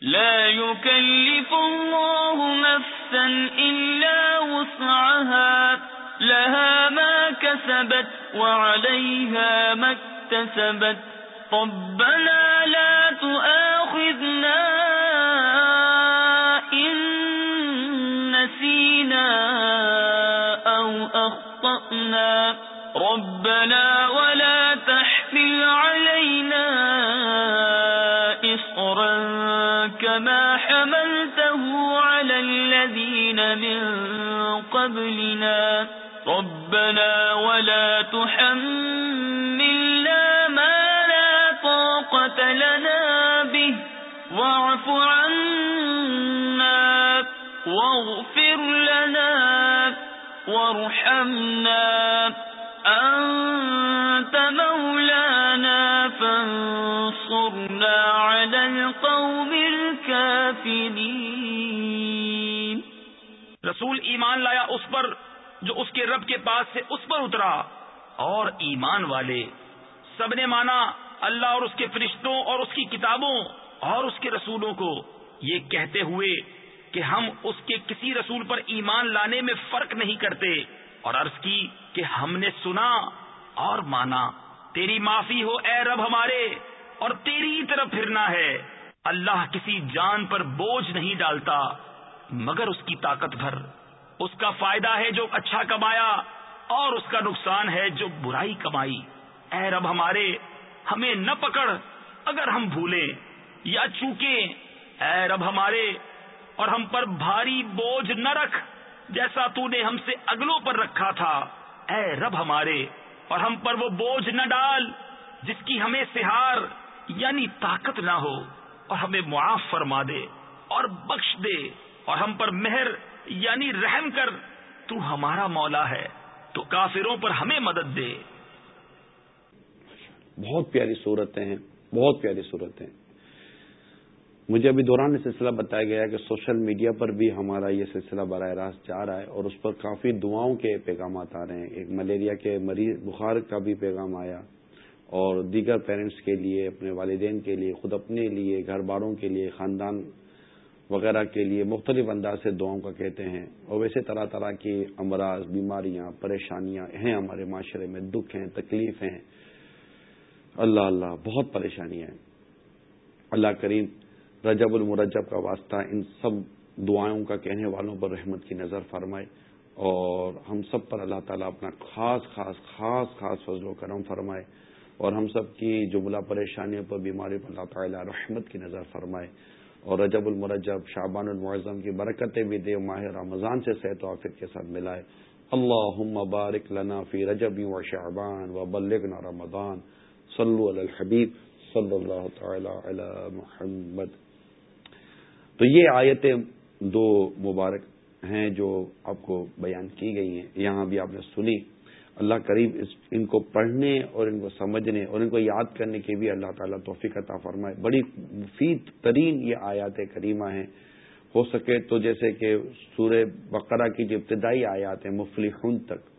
لا يكلف الله نفسا إلا وسعها، لها ما كسبت وعليها ما اكتسبت. ربنا لا تؤاخذنا إن نسينا أو أخطأنا. ربنا كما حملته على الذين من قبلنا ربنا ولا تحملنا ما لا طاقة لنا به واعف عنا واغفر لنا وارحمنا الكافرين رسول ایمان لایا اس پر جو اس کے رب کے پاس سے اس پر اترا۔ اور ایمان والے، سب نے مانا اللہ اور اس کے فرشتوں اور اس کی کتابوں اور اس کے رسولوں کو۔ یہ کہتے ہوئے کہ ہم اس کے کسی رسول پر ایمان لانے میں فرق نہیں کرتے۔ اور عرض کی کہ ہم نے سنا اور مانا، تیری معافی ہو اے رب ہمارے، اور تیری طرف پھرنا ہے۔ اللہ کسی جان پر بوجھ نہیں ڈالتا، مگر اس کی طاقت بھر۔ اس کا فائدہ ہے جو اچھا کمایا، اور اس کا نقصان ہے جو برائی کمائی۔ اے رب ہمارے، ہمیں نہ پکڑ۔ اگر ہم بھولیں یا چونکیں، اے رب ہمارے، اور ہم پر بھاری بوجھ نہ رکھ، جیسا تو نے ہم سے اگلوں پر رکھا تھا۔ اے رب ہمارے، اور ہم پر وہ بوجھ نہ ڈال جس کی ہمیں سہار یعنی طاقت نہ ہو۔ اور ہمیں معاف فرما دے اور بخش دے اور ہم پر مہر یعنی رحم کر۔ تو ہمارا مولا ہے، تو کافروں پر ہمیں مدد دے۔ بہت پیاری صورتیں ہیں، بہت پیاری صورتیں۔ مجھے ابھی دوران یہ سلسلہ بتایا گیا کہ سوشل میڈیا پر بھی ہمارا یہ سلسلہ براہ راست جا رہا ہے اور اس پر کافی دعاؤں کے پیغامات آ رہے ہیں۔ ایک ملیریا کے مریض، بخار کا بھی پیغام آیا۔ اور دیگر پیرنٹس کے لیے، اپنے والدین کے لیے، خود اپنے لیے، گھر باروں کے لیے، خاندان وغیرہ کے لیے مختلف انداز سے دعاؤں کا کہتے ہیں۔ اور ویسے طرح طرح کی امراض، بیماریاں، پریشانیاں ہیں ہمارے معاشرے میں، دکھ ہیں، تکلیف ہیں۔ اللہ اللہ، بہت پریشانیاں ہیں۔ اللہ کریم رجب المرجب کا واسطہ ان سب دعاؤں کا کہنے والوں پر رحمت کی نظر فرمائے۔ اور ہم سب پر اللہ تعالیٰ اپنا خاص خاص خاص خاص فضل و کرم فرمائے۔ اور ہم سب کی جملہ پریشانیوں پر بیماری پر اللہ تعالیٰ رحمت کی نظر فرمائے اور رجب المرجب، شعبان المعظم کی برکتیں بھی دے، ماہ رمضان سے صحت و عافیت کے ساتھ ملائے۔ اللہ بارک لنا فی رجب و شعبان و بلغنا رمضان۔ صلو علی الحبیب صلی اللہ تعالی علی محمد۔ تو یہ آیتیں دو مبارک ہیں جو آپ کو بیان کی گئی ہیں۔ یہاں بھی آپ نے سنی۔ اللہ قریب ان کو پڑھنے اور ان کو سمجھنے اور ان کو یاد کرنے کی بھی اللہ تعالیٰ توفیق عطا فرمائے۔ بڑی مفید ترین یہ آیات کریمہ ہیں۔ ہو سکے تو جیسے کہ سورہ بقرہ کی جو ابتدائی آیات ہیں، مفلحون تک،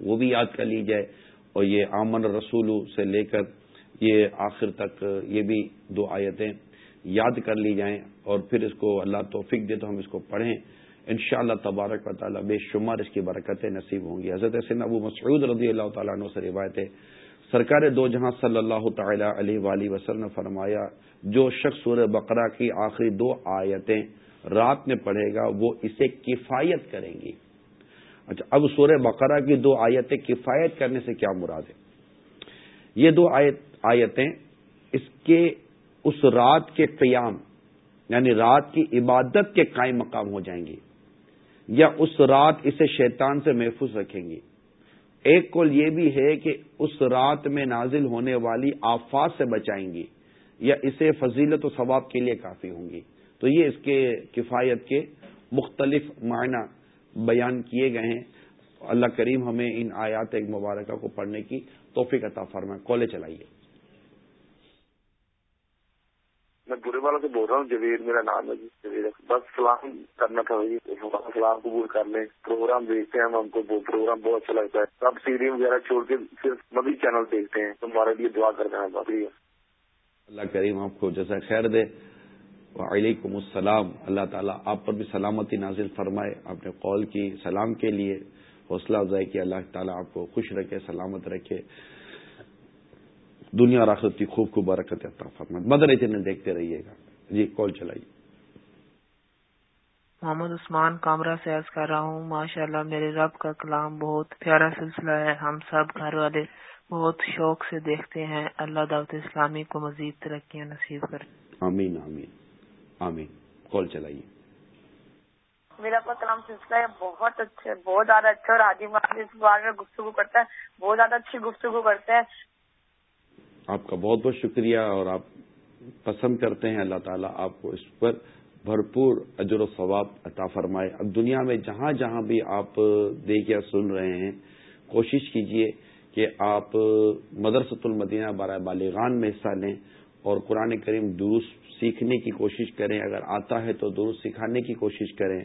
وہ بھی یاد کر لی جائے۔ اور یہ آمن رسول سے لے کر یہ آخر تک یہ بھی دو آیتیں یاد کر لی جائیں۔ اور پھر اس کو اللہ توفیق دے تو ہم اس کو پڑھیں۔ ان شاء اللہ تبارک و تعالیٰ بے شمار اس کی برکتیں نصیب ہوں گی۔ حضرت سن ابو مسعود رضی اللہ تعالیٰ عنہ سے روایت ہے، سرکار دو جہاں صلی اللہ تعالی علیہ وآلہ وسلم نے فرمایا، جو شخص سورہ بقرہ کی آخری دو آیتیں رات میں پڑھے گا، وہ اسے کفایت کریں گی۔ اچھا اب سورہ بقرہ کی دو آیتیں کفایت کرنے سے کیا مراد ہے؟ یہ دو آیتیں اس کے، اس رات کے قیام یعنی رات کی عبادت کے قائم مقام ہو جائیں گی۔ یا اس رات اسے شیطان سے محفوظ رکھیں گی۔ ایک کول یہ بھی ہے کہ اس رات میں نازل ہونے والی آفات سے بچائیں گی یا اسے فضیلت و ثواب کے لیے کافی ہوں گی۔ تو یہ اس کے کفایت کے مختلف معنی بیان کیے گئے ہیں۔ اللہ کریم ہمیں ان آیات ایک مبارکہ کو پڑھنے کی توفیق عطا فرمائے۔ کالے چلائیے۔ میں برے والوں سے بول رہا ہوں جوید میرا نام ہے جی جوید بس سلام کرنا تھا جی سلام قبول کر لیں۔ پروگرام دیکھتے ہیں ہم ہم کو پروگرام بہت اچھا لگتا ہے۔ سب سیری وغیرہ چھوڑ کے صرف مدی چینل دیکھتے ہیں۔ تمہارے لیے دعا کرتے ہیں شکریہ اللہ کریم آپ کو جیسا خیر دے۔ وعلیکم السلام۔ اللہ تعالیٰ آپ پر بھی سلامتی نازل فرمائے۔ آپ نے قول کی سلام کے لیے۔ حوصلہ افزائی کی، اللہ تعالیٰ آپ کو خوش رکھے، سلامت رکھے۔ دنیا اور آخرت کی خوب خوب برکت عطا فرمائے۔ مدر چینل دیکھتے رہیے گا۔ جی کال چلائیے۔ محمد عثمان کامرہ سے عرض کر رہا ہوں ماشاء اللہ میرے رب کا کلام بہت پیارا سلسلہ ہے۔ ہم سب گھر والے بہت شوق سے دیکھتے ہیں۔ اللہ دعوت اسلامی کو مزید ترقیاں نصیب کرے۔ آمین آمین آمین۔ کال چلائیے۔ میرا کلام سلسلہ ہے بہت اچھے بہت زیادہ اچھا اور آدمی اس بارے میں گفتگو کرتا ہے بہت زیادہ اچھی گفتگو کرتے ہیں آپ کا بہت بہت شکریہ اور آپ پسند کرتے ہیں اللہ تعالیٰ آپ کو اس پر بھرپور اجر و ثواب عطا فرمائے۔ اب دنیا میں جہاں جہاں بھی آپ دیکھ یا سن رہے ہیں، کوشش کیجیے کہ آپ مدرسۃ المدینہ بارہ بالغان میں حصہ لیں اور قرآن کریم درست سیکھنے کی کوشش کریں۔ اگر آتا ہے تو درست سکھانے کی کوشش کریں۔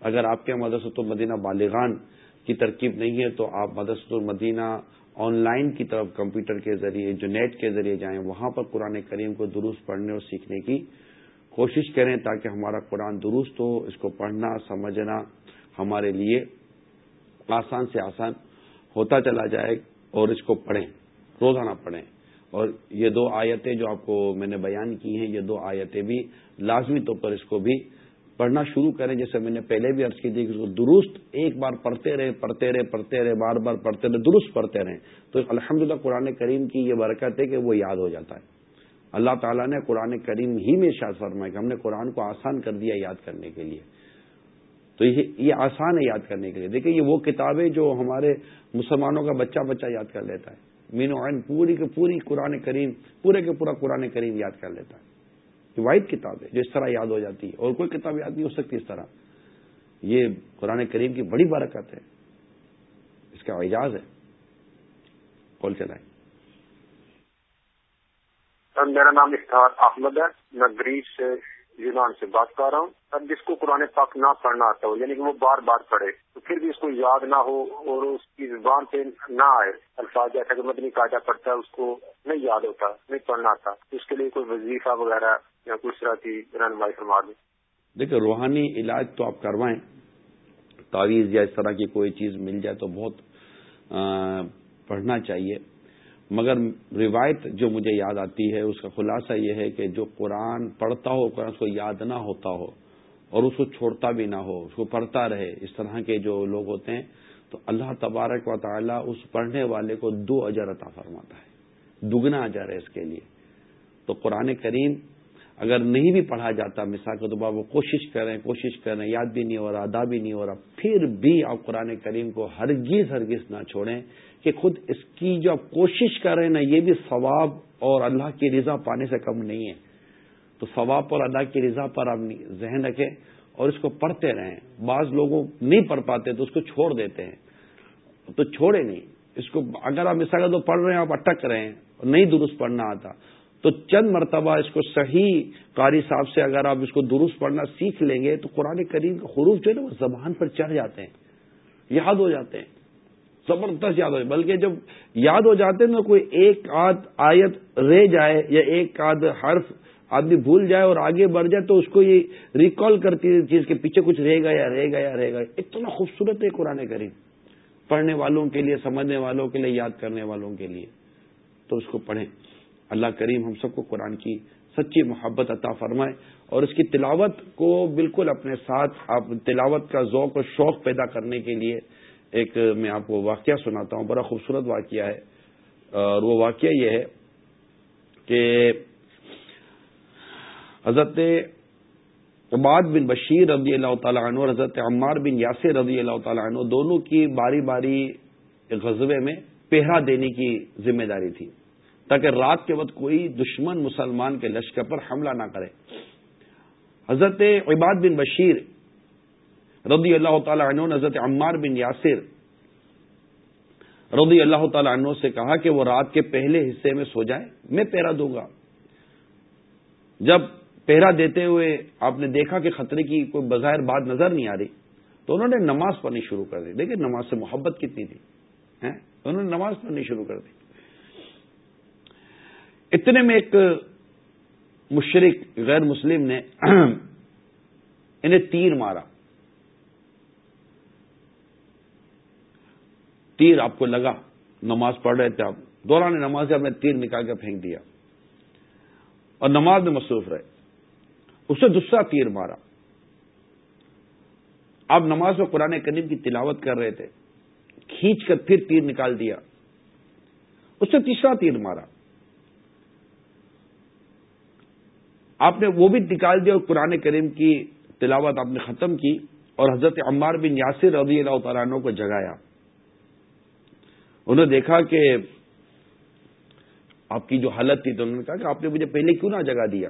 اگر آپ کے مدرسۃ المدینہ بالغان کی ترکیب نہیں ہے تو آپ مدرسۃ المدینہ آن لائن کی طرف کمپیوٹر کے ذریعے، جو نیٹ کے ذریعے جائیں، وہاں پر قرآن کریم کو درست پڑھنے اور سیکھنے کی کوشش کریں تاکہ ہمارا قرآن درست ہو، اس کو پڑھنا، سمجھنا ہمارے لیے آسان سے آسان ہوتا چلا جائے اور اس کو پڑھیں، روزانہ پڑھیں۔ اور یہ دو آیتیں جو آپ کو میں نے بیان کی ہیں، یہ دو آیتیں بھی لازمی طور پر اس کو بھی پڑھنا شروع کریں، جیسے میں نے پہلے بھی عرض کی تھی کہ اس کو درست ایک بار پڑھتے رہے پڑھتے رہے پڑھتے رہے، بار بار پڑھتے رہے، درست پڑھتے رہیں۔ تو الحمد للہ قرآن کریم کی یہ برکت ہے کہ وہ یاد ہو جاتا ہے۔ اللہ تعالیٰ نے قرآن کریم ہی میں شاد فرمایا کہ ہم نے قرآن کو آسان کر دیا یاد کرنے کے لیے۔ تو یہ آسان ہے یاد کرنے کے لیے۔ دیکھیں، یہ وہ کتابیں جو ہمارے مسلمانوں کا بچہ بچہ یاد کر لیتا ہے۔ مین و عین پوری کے پوری قرآن کریم، پورے کے پورا قرآن کریم یاد کر لیتا ہے۔ یہ واحد کتاب ہے جو اس طرح یاد ہو جاتی ہے اور کوئی کتاب یاد نہیں ہو سکتی اس طرح۔ یہ قرآن کریم کی بڑی برکت ہے۔ اس کا اعجاز ہے۔ کال چلائیں میرا نام اختار احمد ہے۔ میں گریس سے یونان سے بات کر رہا ہوں اب جس کو قرآن پاک نہ پڑھنا آتا ہو یعنی کہ وہ بار بار پڑھے، تو پھر بھی اس کو یاد نہ ہو اور اس کی زبان پہ نہ آئے، الفاظ جیسا کہ مدنی کاٹا پڑتا ہے، اس کو نہیں یاد ہوتا، نہیں پڑھنا آتا۔ اس کے لیے کوئی وظیفہ وغیرہ یا کچھ طرح کی رہنمائی فرما دیں۔ دیکھیں روحانی علاج تو آپ کروائیں، تعویذ یا اس طرح کی کوئی چیز مل جائے تو بہت پڑھنا چاہیے۔ مگر روایت جو مجھے یاد آتی ہے، اس کا خلاصہ یہ ہے کہ جو قرآن پڑھتا ہو، قرآن اس کو یاد نہ ہوتا ہو اور اس کو چھوڑتا بھی نہ ہو، اس کو پڑھتا رہے، اس طرح کے جو لوگ ہوتے ہیں، تو اللہ تبارک و تعالیٰ اس پڑھنے والے کو دو اجر عطا فرماتا ہے، دگنا اجر ہے اس کے لیے۔ تو قرآن کریم اگر نہیں بھی پڑھا جاتا مثال کے طور وہ کوشش کریں کوشش کریں، یاد بھی نہیں ہو رہا ادا بھی نہیں ہو رہا، پھر بھی آپ قرآن کریم کو ہرگز ہرگز نہ چھوڑیں کہ خود اس کی جو آپ کوشش کر رہے ہیں نا، یہ بھی ثواب اور اللہ کی رضا پانے سے کم نہیں ہے۔ تو ثواب اور اللہ کی رضا پر آپ ذہن رکھیں اور اس کو پڑھتے رہیں۔ بعض لوگوں نہیں پڑھ پاتے تو اس کو چھوڑ دیتے ہیں۔ تو چھوڑے نہیں۔ اس کو اگر آپ مثال تو پڑھ رہے ہیں، آپ اٹک رہے ہیں، نہیں درست پڑھنا آتا۔ تو چند مرتبہ اس کو صحیح قاری صاحب سے اگر آپ اس کو درست پڑھنا سیکھ لیں گے تو قرآن کریم کا حروف جو ہے نا وہ زبان پر چڑھ جاتے ہیں، یاد ہو جاتے ہیں، زبردست یاد ہو جائے بلکہ جب یاد ہو جاتے ہیں نا کوئی ایک آدھ آیت رہ جائے یا ایک آدھ حرف آدمی بھول جائے اور آگے بڑھ جائے تو اس کو یہ ریکال کرتی ہے چیز کے پیچھے کچھ رہے گا یا رہے گا یا گا اتنا خوبصورت ہے قرآن کریم۔ پڑھنے والوں کے لیے، سمجھنے والوں کے لیے، یاد کرنے والوں کے لیے۔ تو اس کو پڑھیں۔ اللہ کریم ہم سب کو قرآن کی سچی محبت عطا فرمائے اور اس کی تلاوت کو بالکل اپنے ساتھ آپ تلاوت کا ذوق اور شوق پیدا کرنے کے لیے ایک میں آپ کو واقعہ سناتا ہوں، بڑا خوبصورت واقعہ ہے۔ اور وہ واقعہ یہ ہے کہ حضرت عباد بن بشیر رضی اللہ تعالیٰ عنہ اور حضرت عمار بن یاسر رضی اللہ تعالیٰ عنہ دونوں کی باری باری غزبے میں پہرا دینے کی ذمہ داری تھی۔ تاکہ رات کے وقت کوئی دشمن مسلمان کے لشکر پر حملہ نہ کرے۔ حضرت عباد بن بشیر رضی اللہ تعالی عنہ حضرت عمار بن یاسر رضی اللہ تعالی عنہ سے کہا کہ وہ رات کے پہلے حصے میں سو جائے، میں پیرا دوں گا۔ جب پہرا دیتے ہوئے آپ نے دیکھا کہ خطرے کی کوئی بظاہر بات نظر نہیں آ رہی، تو انہوں نے نماز پڑھنی شروع کر دی۔ دیکھیں نماز سے محبت کتنی تھی انہوں نے نماز پڑھنی شروع کر دی۔ اتنے میں ایک مشرق غیر مسلم نے انہیں تیر مارا۔ تیر آپ کو لگا، نماز پڑھ رہے تھے آپ۔ دوران نماز سے آپ نے تیر نکال کے پھینک دیا۔ اور نماز میں مصروف رہے۔ اسے دوسرا تیر مارا۔ آپ نماز میں قرآن کریم کی تلاوت کر رہے تھے۔ کھینچ کر پھر تیر نکال دیا۔ اس سے تیسرا تیر مارا۔ آپ نے وہ بھی نکال دیا اور قرآن کریم کی تلاوت آپ نے ختم کی اور حضرت عمار بن یاسر رضی اللہ تعالیٰ عنہ کو جگایا۔ انہوں نے دیکھا کہ آپ کی جو حالت تھی تو انہوں نے کہا کہ آپ نے مجھے پہلے کیوں نہ جگا دیا؟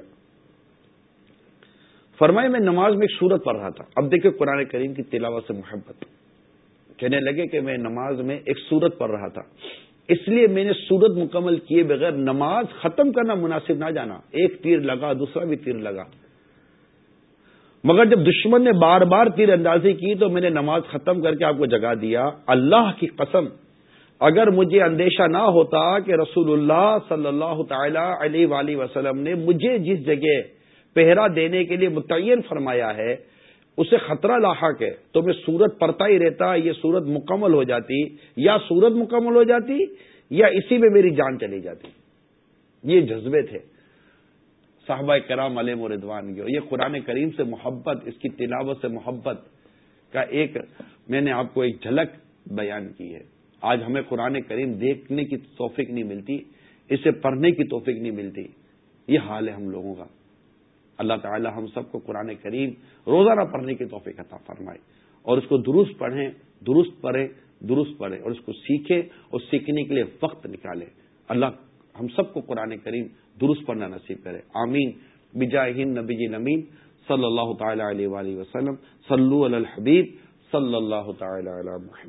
فرمائے میں نماز میں ایک سورت پڑھ رہا تھا۔ اب دیکھیں قرآن کریم کی تلاوت سے محبت۔ کہنے لگے کہ میں نماز میں ایک سورت پڑھ رہا تھا۔ اس لیے میں نے سورت مکمل کیے بغیر نماز ختم کرنا مناسب نہ جانا۔ ایک تیر لگا، دوسرا بھی تیر لگا۔ مگر جب دشمن نے بار بار تیر اندازی کی تو میں نے نماز ختم کر کے آپ کو جگا دیا۔ اللہ کی قسم، اگر مجھے اندیشہ نہ ہوتا کہ رسول اللہ صلی اللہ تعالی علیہ وآلہ وسلم نے مجھے جس جگہ پہرا دینے کے لیے متعین فرمایا ہے اسے خطرہ لاحق ہے تو میں سورت پڑتا ہی رہتا، یہ سورت مکمل ہو جاتی، یا سورت مکمل ہو جاتی، یا اسی میں میری جان چلی جاتی۔ یہ جذبے تھے۔ صحابہ کرام علیہ مردوان کی۔ یہ قرآن کریم سے محبت، اس کی تلاوت سے محبت کا ایک، میں نے آپ کو ایک جھلک بیان کی ہے۔ آج ہمیں قرآن کریم دیکھنے کی توفیق نہیں ملتی، اسے پڑھنے کی توفیق نہیں ملتی۔ یہ حال ہے ہم لوگوں کا۔ اللہ تعالی ہم سب کو قرآن کریم روزانہ پڑھنے کی توفیق عطا فرمائے اور اس کو درست پڑھیں درست پڑھیں درست پڑھیں اور اس کو سیکھیں اور سیکھنے کے لیے وقت نکالیں۔ اللہ ہم سب کو قرآن کریم درست پڑھنا نصیب کرے۔ آمین۔ بجا ہند نبی جی نمین۔ صلی اللہ تعالی علیہ وسلم۔ صلو علی الحبیب۔ صلی اللہ تعالی علی محمد۔